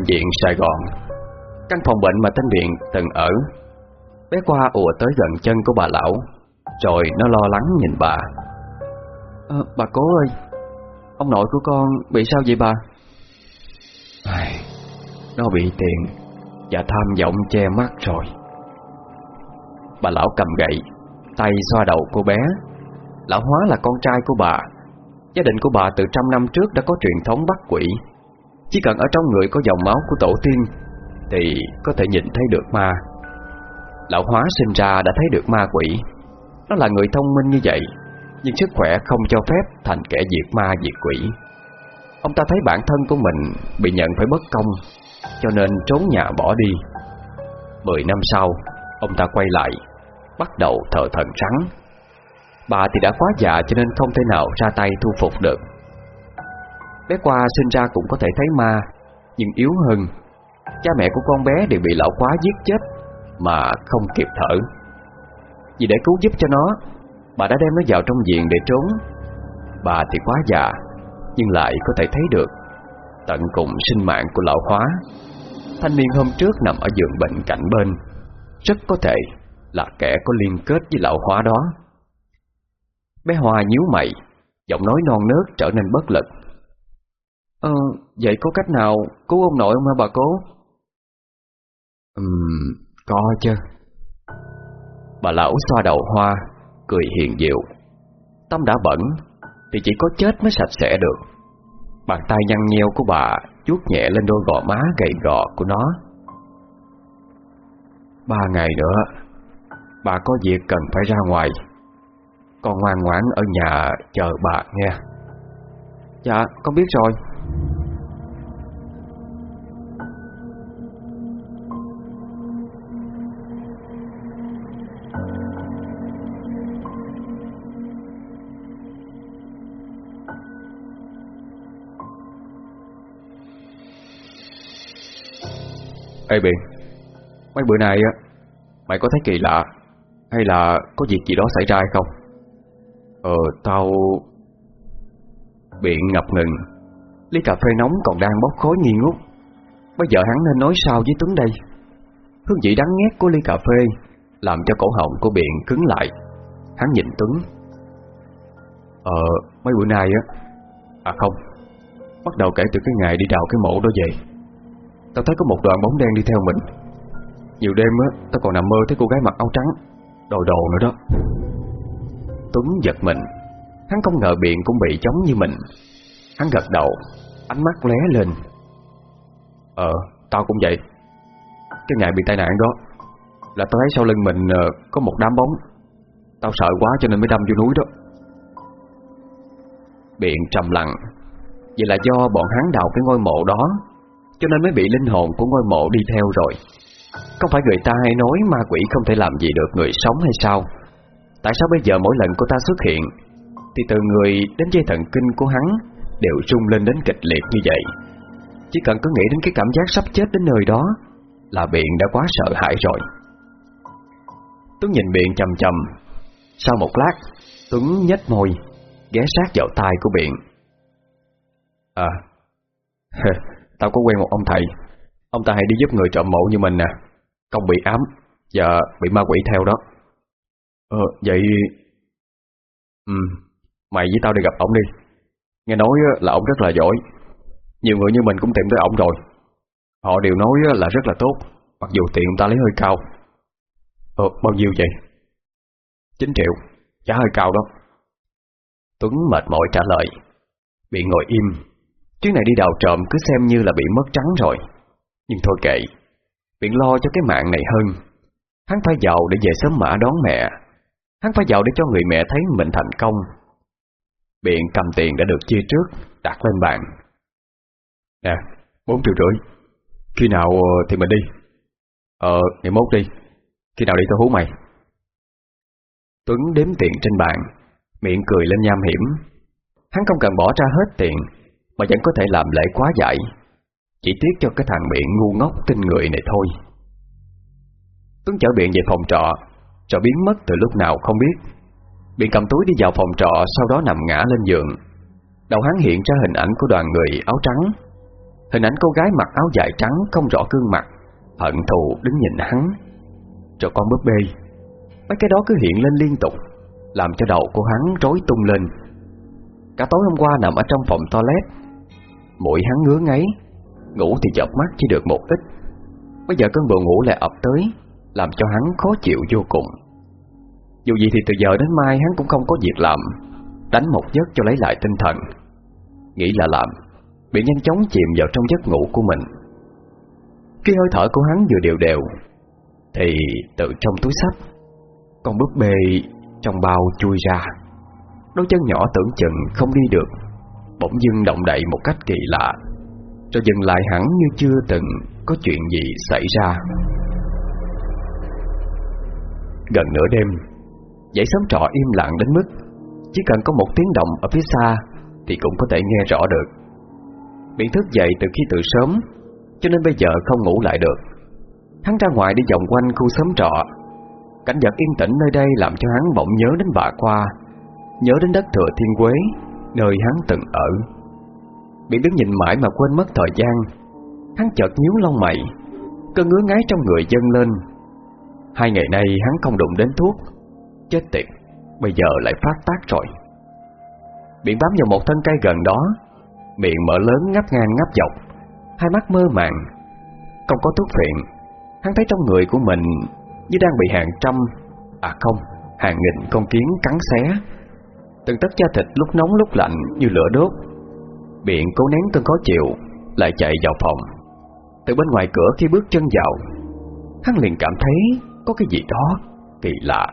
Viện Sài Gòn. Căn phòng bệnh mà tên Viện từng ở Bé qua ùa tới gần chân của bà lão Rồi nó lo lắng nhìn bà. À, Bà cố ơi Ông nội của con bị sao vậy bà? Ai, Nó bị tiền Và tham vọng che mắt rồi. Bà lão cầm gậy Tay xoa đầu cô bé. Lão hóa là con trai của bà. Gia đình của bà từ trăm năm trước đã có truyền thống bắt quỷ chỉ cần ở trong người có dòng máu của tổ tiên Thì có thể nhìn thấy được ma. Lão hóa sinh ra đã thấy được ma quỷ. Nó là người thông minh như vậy, Nhưng sức khỏe không cho phép thành kẻ diệt ma diệt quỷ. Ông ta thấy bản thân của mình bị nhận phải bất công, Cho nên trốn nhà bỏ đi. Mười năm sau, Ông ta quay lại, Bắt đầu thờ thần rắn. Bà thì đã quá già cho nên không thể nào ra tay thu phục được. Bé qua sinh ra cũng có thể thấy ma, Nhưng yếu hơn, Cha mẹ của con bé đều bị lão quá giết chết mà không kịp thở. Vì để cứu giúp cho nó, Bà đã đem nó vào trong viện để trốn. Bà thì quá già, Nhưng lại có thể thấy được Tận cùng sinh mạng của lão hóa. Thanh niên hôm trước nằm ở giường bệnh cạnh bên, Rất có thể là kẻ có liên kết với lão hóa đó. Bé Hoa nhíu mày, Giọng nói non nớt trở nên bất lực. Ờ, vậy có cách nào cứu ông nội không hả bà cố? Ừm, có chứ. Bà lão xoa đầu hoa Cười hiền diệu Tâm đã bẩn Thì chỉ có chết mới sạch sẽ được. Bàn tay nhăn nheo của bà chuốt nhẹ lên đôi gò má gầy gò của nó. Ba ngày nữa Bà có việc cần phải ra ngoài. Con ngoan ngoãn ở nhà chờ bà nghe. Dạ con biết rồi Ê Biện Mấy bữa nay á, Mày có thấy kỳ lạ Hay là có việc gì đó xảy ra hay không? Ờ tao Biện ngập ngừng. Ly cà phê nóng còn đang bốc khói nghi ngút. Bây giờ hắn nên nói sao với Tuấn đây? Hương vị đắng ngát của ly cà phê Làm cho cổ họng của Biện cứng lại. Hắn nhìn Tuấn. Ờ mấy bữa nay á À không, Bắt đầu kể từ cái ngày đi đào cái mộ đó về. Tao thấy có một đoàn bóng đen đi theo mình. Nhiều đêm á, Tao còn nằm mơ thấy cô gái mặc áo trắng, đồ đồ nữa đó. Tuấn giật mình. Hắn không ngờ biện cũng bị chống như mình. Hắn gật đầu Ánh mắt lé lên. Ờ, tao cũng vậy. Cái ngày bị tai nạn đó Là tao thấy sau lưng mình ờ, có một đám bóng. Tao sợ quá cho nên mới đâm vô núi đó. Biện trầm lặng Vậy là do bọn hắn đào cái ngôi mộ đó Cho nên mới bị linh hồn của ngôi mộ đi theo rồi. Không phải người ta hay nói ma quỷ không thể làm gì được người sống hay sao? Tại sao bây giờ mỗi lần cô ta xuất hiện Thì từ người đến dây thần kinh của hắn Đều rung lên đến kịch liệt như vậy. Chỉ cần có nghĩ đến cái cảm giác sắp chết đến nơi đó, Là Biện đã quá sợ hãi rồi. Tuấn nhìn Biện chầm chầm. Sau một lát, Tuấn nhếch môi, Ghé sát vào tai của Biện. À Tao có quen một ông thầy. Ông ta hay đi giúp người trộm mộ như mình nè. Không bị ám Và bị ma quỷ theo đó. Ờ vậy Ừ Mày với tao đi gặp ông đi. Nghe nói là ông rất là giỏi. Nhiều người như mình cũng tìm tới ông rồi. Họ đều nói là rất là tốt, Mặc dù tiền ta lấy hơi cao. Ờ bao nhiêu vậy? 9 triệu Giá hơi cao đó Tuấn mệt mỏi trả lời. Bị ngồi im. Chuyến này đi đào trộm cứ xem như là bị mất trắng rồi. Nhưng thôi kệ Biện lo cho cái mạng này hơn. Hắn phải giàu để về sớm mã đón mẹ. Hắn phải giàu để cho người mẹ thấy mình thành công. Biện cầm tiền đã được chia trước Đặt lên bàn. Nè, bốn triệu rưỡi. Khi nào ờ, thì mình đi. Ờ, ngày mốt đi. Khi nào đi tao hú mày. Tuấn đếm tiền trên bàn Miệng cười lên nham hiểm. Hắn không cần bỏ ra hết tiền Mà vẫn có thể làm lễ quá dại Chỉ tiếc cho cái thằng miệng ngu ngốc tin người này thôi. Tuấn chở Biện về phòng trọ. Rồi biến mất từ lúc nào không biết. Biện cầm túi đi vào phòng trọ, Sau đó nằm ngã lên giường. Đầu hắn hiện ra hình ảnh của đoàn người áo trắng. Hình ảnh cô gái mặc áo dài trắng, Không rõ gương mặt, Hận thù đứng nhìn hắn. Rồi con búp bê. Mấy cái đó cứ hiện lên liên tục, Làm cho đầu của hắn rối tung lên. Cả tối hôm qua nằm ở trong phòng toilet. Mũi hắn ngứa ngáy, Ngủ thì chợp mắt chỉ được một ít. Bây giờ cơn buồn ngủ lại ập tới, Làm cho hắn khó chịu vô cùng. Dù gì thì từ giờ đến mai hắn cũng không có việc làm, Đánh một giấc cho lấy lại tinh thần. Nghĩ là làm, Bị nhanh chóng chìm vào trong giấc ngủ của mình. Khi hơi thở của hắn vừa đều đều, Thì từ trong túi sách Con búp bê trong bao chui ra. Đôi chân nhỏ tưởng chừng không đi được, Bỗng dưng động đậy một cách kỳ lạ, Rồi dừng lại hẳn như chưa từng Có chuyện gì xảy ra. Gần nửa đêm Dãy xóm trọ im lặng đến mức Chỉ cần có một tiếng động ở phía xa Thì cũng có thể nghe rõ được. Bị thức dậy từ khi từ sớm, Cho nên bây giờ không ngủ lại được. Hắn ra ngoài đi vòng quanh khu xóm trọ. Cảnh vật yên tĩnh nơi đây làm cho hắn bỗng nhớ đến bà qua, Nhớ đến đất thừa thiên quế, Nơi hắn từng ở. Bị đứng nhìn mãi mà quên mất thời gian, Hắn chợt nhíu lông mày Cơn ngứa ngáy trong người dâng lên. Hai ngày nay hắn không đụng đến thuốc Chết tiệt Bây giờ lại phát tác rồi. Biện bám vào một thân cây gần đó Miệng mở lớn ngắp ngang ngắp dọc Hai mắt mơ màng Không có thuốc phiện. Hắn thấy trong người của mình Như đang bị hàng trăm À không, hàng nghìn con kiến cắn xé. Từng tất da thịt lúc nóng lúc lạnh như lửa đốt. Biện cố nén cơn khó chịu Lại chạy vào phòng. Từ bên ngoài cửa khi bước chân vào Hắn liền cảm thấy Có cái gì đó kỳ lạ.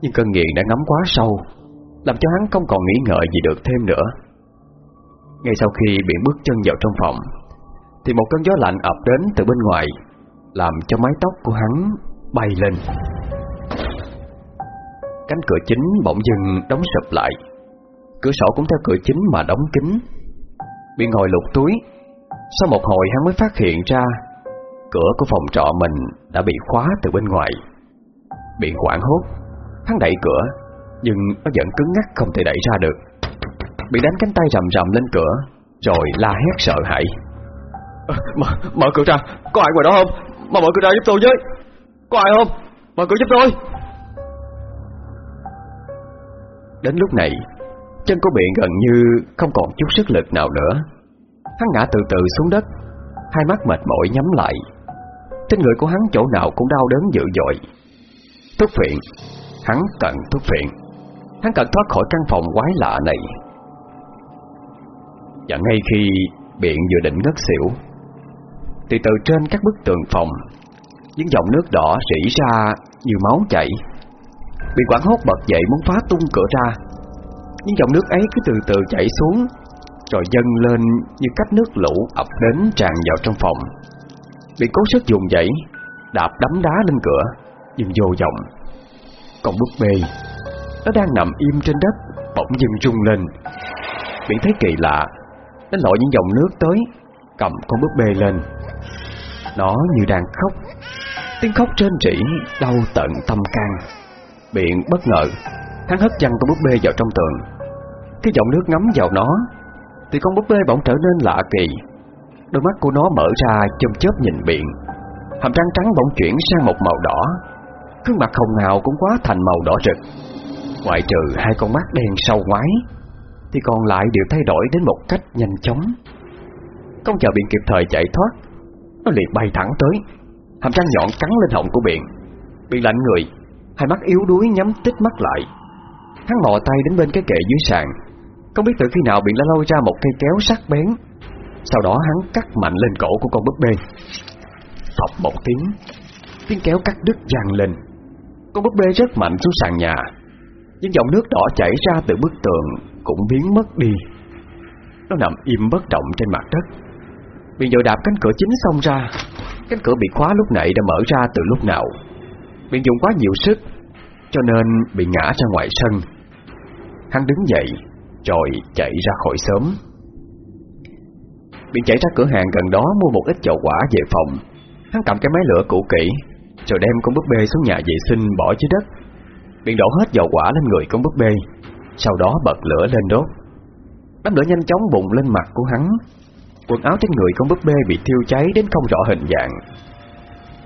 Nhưng cơn nghiện đã ngấm quá sâu, Làm cho hắn không còn nghĩ ngợi gì được thêm nữa. Ngay sau khi bị bước chân vào trong phòng, Thì một cơn gió lạnh ập đến từ bên ngoài, Làm cho mái tóc của hắn bay lên. Cánh cửa chính bỗng dưng đóng sập lại, Cửa sổ cũng theo cửa chính mà đóng kín. Bị ngồi lục túi, Sau một hồi hắn mới phát hiện ra Cửa của phòng trọ mình đã bị khóa từ bên ngoài, Bị quảng hốt. Hắn đẩy cửa Nhưng nó vẫn cứng ngắc không thể đẩy ra được. Bị đánh cánh tay rầm rầm lên cửa Rồi la hét sợ hãi. À, mở, mở cửa ra. Có ai ngoài đó không? Mà mở cửa ra giúp tôi với. Có ai không? Mở cửa giúp tôi. Đến lúc này Chân của Biện gần như không còn chút sức lực nào nữa. Hắn ngã từ từ xuống đất Hai mắt mệt mỏi nhắm lại. Trên người của hắn chỗ nào cũng đau đớn dữ dội. Thuốc phiện Hắn cần thuốc phiện Hắn cần thoát khỏi căn phòng quái lạ này. Và ngay khi Biện vừa định ngất xỉu Thì từ trên các bức tường phòng, Những dòng nước đỏ rỉ ra Như máu chảy. Biện quảng hốt bật dậy muốn phá tung cửa ra, những dòng nước ấy cứ từ từ chảy xuống, Rồi dâng lên như cách nước lũ ập đến tràn vào trong phòng. Bị cố sức dùng dậy, Đạp đấm đá lên cửa, Nhưng vô vọng con búp bê Nó đang nằm im trên đất, Bỗng dưng rung lên. Bị thấy kỳ lạ, Nó lội những dòng nước tới, Cầm con búp bê lên. Nó như đang khóc. Tiếng khóc trên rỉ đau tận tâm can. Biện bất ngờ, Hắn hất văng con búp bê vào trong tường. Khi dòng nước ngấm vào nó, Thì con búp bê bỗng trở nên lạ kỳ. Đôi mắt của nó mở ra châm chớp nhìn biện Hàm răng trắng bỗng chuyển sang một màu đỏ. Gương mặt hồng hào cũng quá thành màu đỏ rực. Ngoại trừ hai con mắt đen sâu ngoái, Thì còn lại đều thay đổi đến một cách nhanh chóng. Không chờ biển kịp thời chạy thoát, Nó liền bay thẳng tới, Hàm răng nhọn cắn lên họng của biển. Biển lạnh người, Hai mắt yếu đuối nhắm tít mắt lại. Hắn mò tay đến bên cái kệ dưới sàn, Không biết từ khi nào biển đã lôi ra một cây kéo sắc bén. Sau đó hắn cắt mạnh lên cổ của con búp bê. Thọc một tiếng Tiếng kéo cắt đứt vang lên. Con búp bê rất mạnh xuống sàn nhà. Những dòng nước đỏ chảy ra từ bức tường Cũng biến mất đi. Nó nằm im bất động trên mặt đất. Biện vội đạp cánh cửa chính xông ra. Cánh cửa bị khóa lúc nãy đã mở ra từ lúc nào. Biện dùng quá nhiều sức, Cho nên bị ngã ra ngoài sân. Hắn đứng dậy, Rồi chạy ra khỏi sớm Biện chạy ra cửa hàng gần đó Mua một ít chậu quả về phòng. Hắn cầm cái máy lửa cũ kỹ rồi đem con búp bê xuống nhà vệ sinh bỏ dưới đất. Biện đổ hết dầu quả lên người con búp bê. Sau đó bật lửa lên đốt. Đám lửa nhanh chóng bùng lên mặt của hắn. Quần áo trên người con búp bê bị thiêu cháy đến không rõ hình dạng.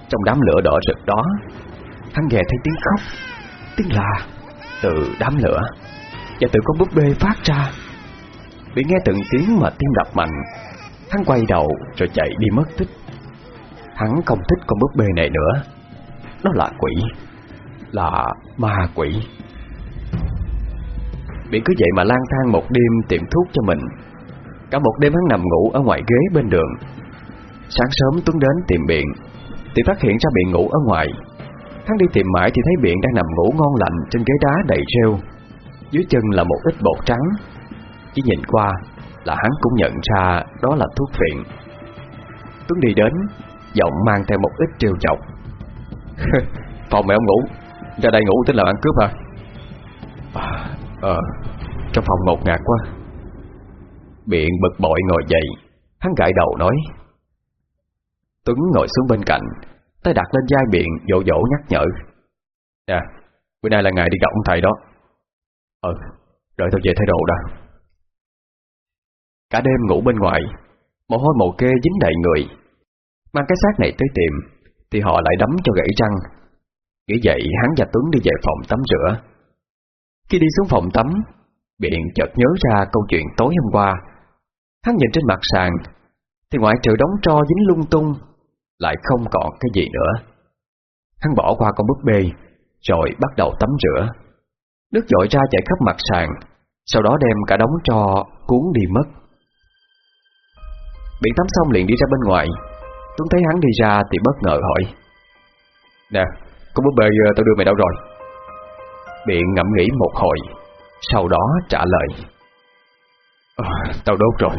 Trong đám lửa đỏ rực đó, Hắn nghe thấy tiếng khóc, Tiếng là từ đám lửa Và từ con búp bê phát ra. Bị nghe từng tiếng mà tim đập mạnh, Hắn quay đầu rồi chạy đi mất tích. Hắn không thích con búp bê này nữa. Nó là quỷ. Là ma quỷ. Biển cứ vậy mà lang thang một đêm tìm thuốc cho mình. Cả một đêm hắn nằm ngủ ở ngoài ghế bên đường. Sáng sớm Tuấn đến tìm Biện Thì phát hiện ra Biện ngủ ở ngoài. Hắn đi tìm mãi thì thấy Biện đang nằm ngủ ngon lành Trên ghế đá đầy rêu. Dưới chân là một ít bột trắng. Chỉ nhìn qua là hắn cũng nhận ra Đó là thuốc phiện. Tuấn đi đến, Giọng mang theo một ít trêu chọc. Phòng mẹ ông ngủ. Ra đây ngủ tính là ăn cướp hả? À, Ờ Trong phòng ngột ngạt quá. Biện bực bội ngồi dậy. Hắn gãi đầu nói. Tuấn ngồi xuống bên cạnh Tay đặt lên vai Biện dỗ dỗ nhắc nhở. Nè Bữa nay là ngày đi gặp ông thầy đó. Ừ Đợi tôi về thay đồ đã. Cả đêm ngủ bên ngoài Mồ hôi mồ kê dính đầy người. Mang cái xác này tới tìm thì họ lại đấm cho gãy răng. Nghĩ vậy, hắn và Tuấn đi về phòng tắm rửa. Khi đi xuống phòng tắm Biện chợt nhớ ra câu chuyện tối hôm qua. Hắn nhìn trên mặt sàn, Thì ngoại trừ đóng tro dính lung tung, Lại không còn cái gì nữa. Hắn bỏ qua con búp bê, Rồi bắt đầu tắm rửa. Nước dội ra chảy khắp mặt sàn, Sau đó đem cả đống tro cuốn đi mất. Biện tắm xong liền đi ra bên ngoài. Tuấn thấy hắn đi ra thì bất ngờ hỏi. Nè, con búp bê ờ, tao đưa mày đâu rồi? Biện ngẫm nghĩ một hồi Sau đó trả lời. À, Tao đốt rồi.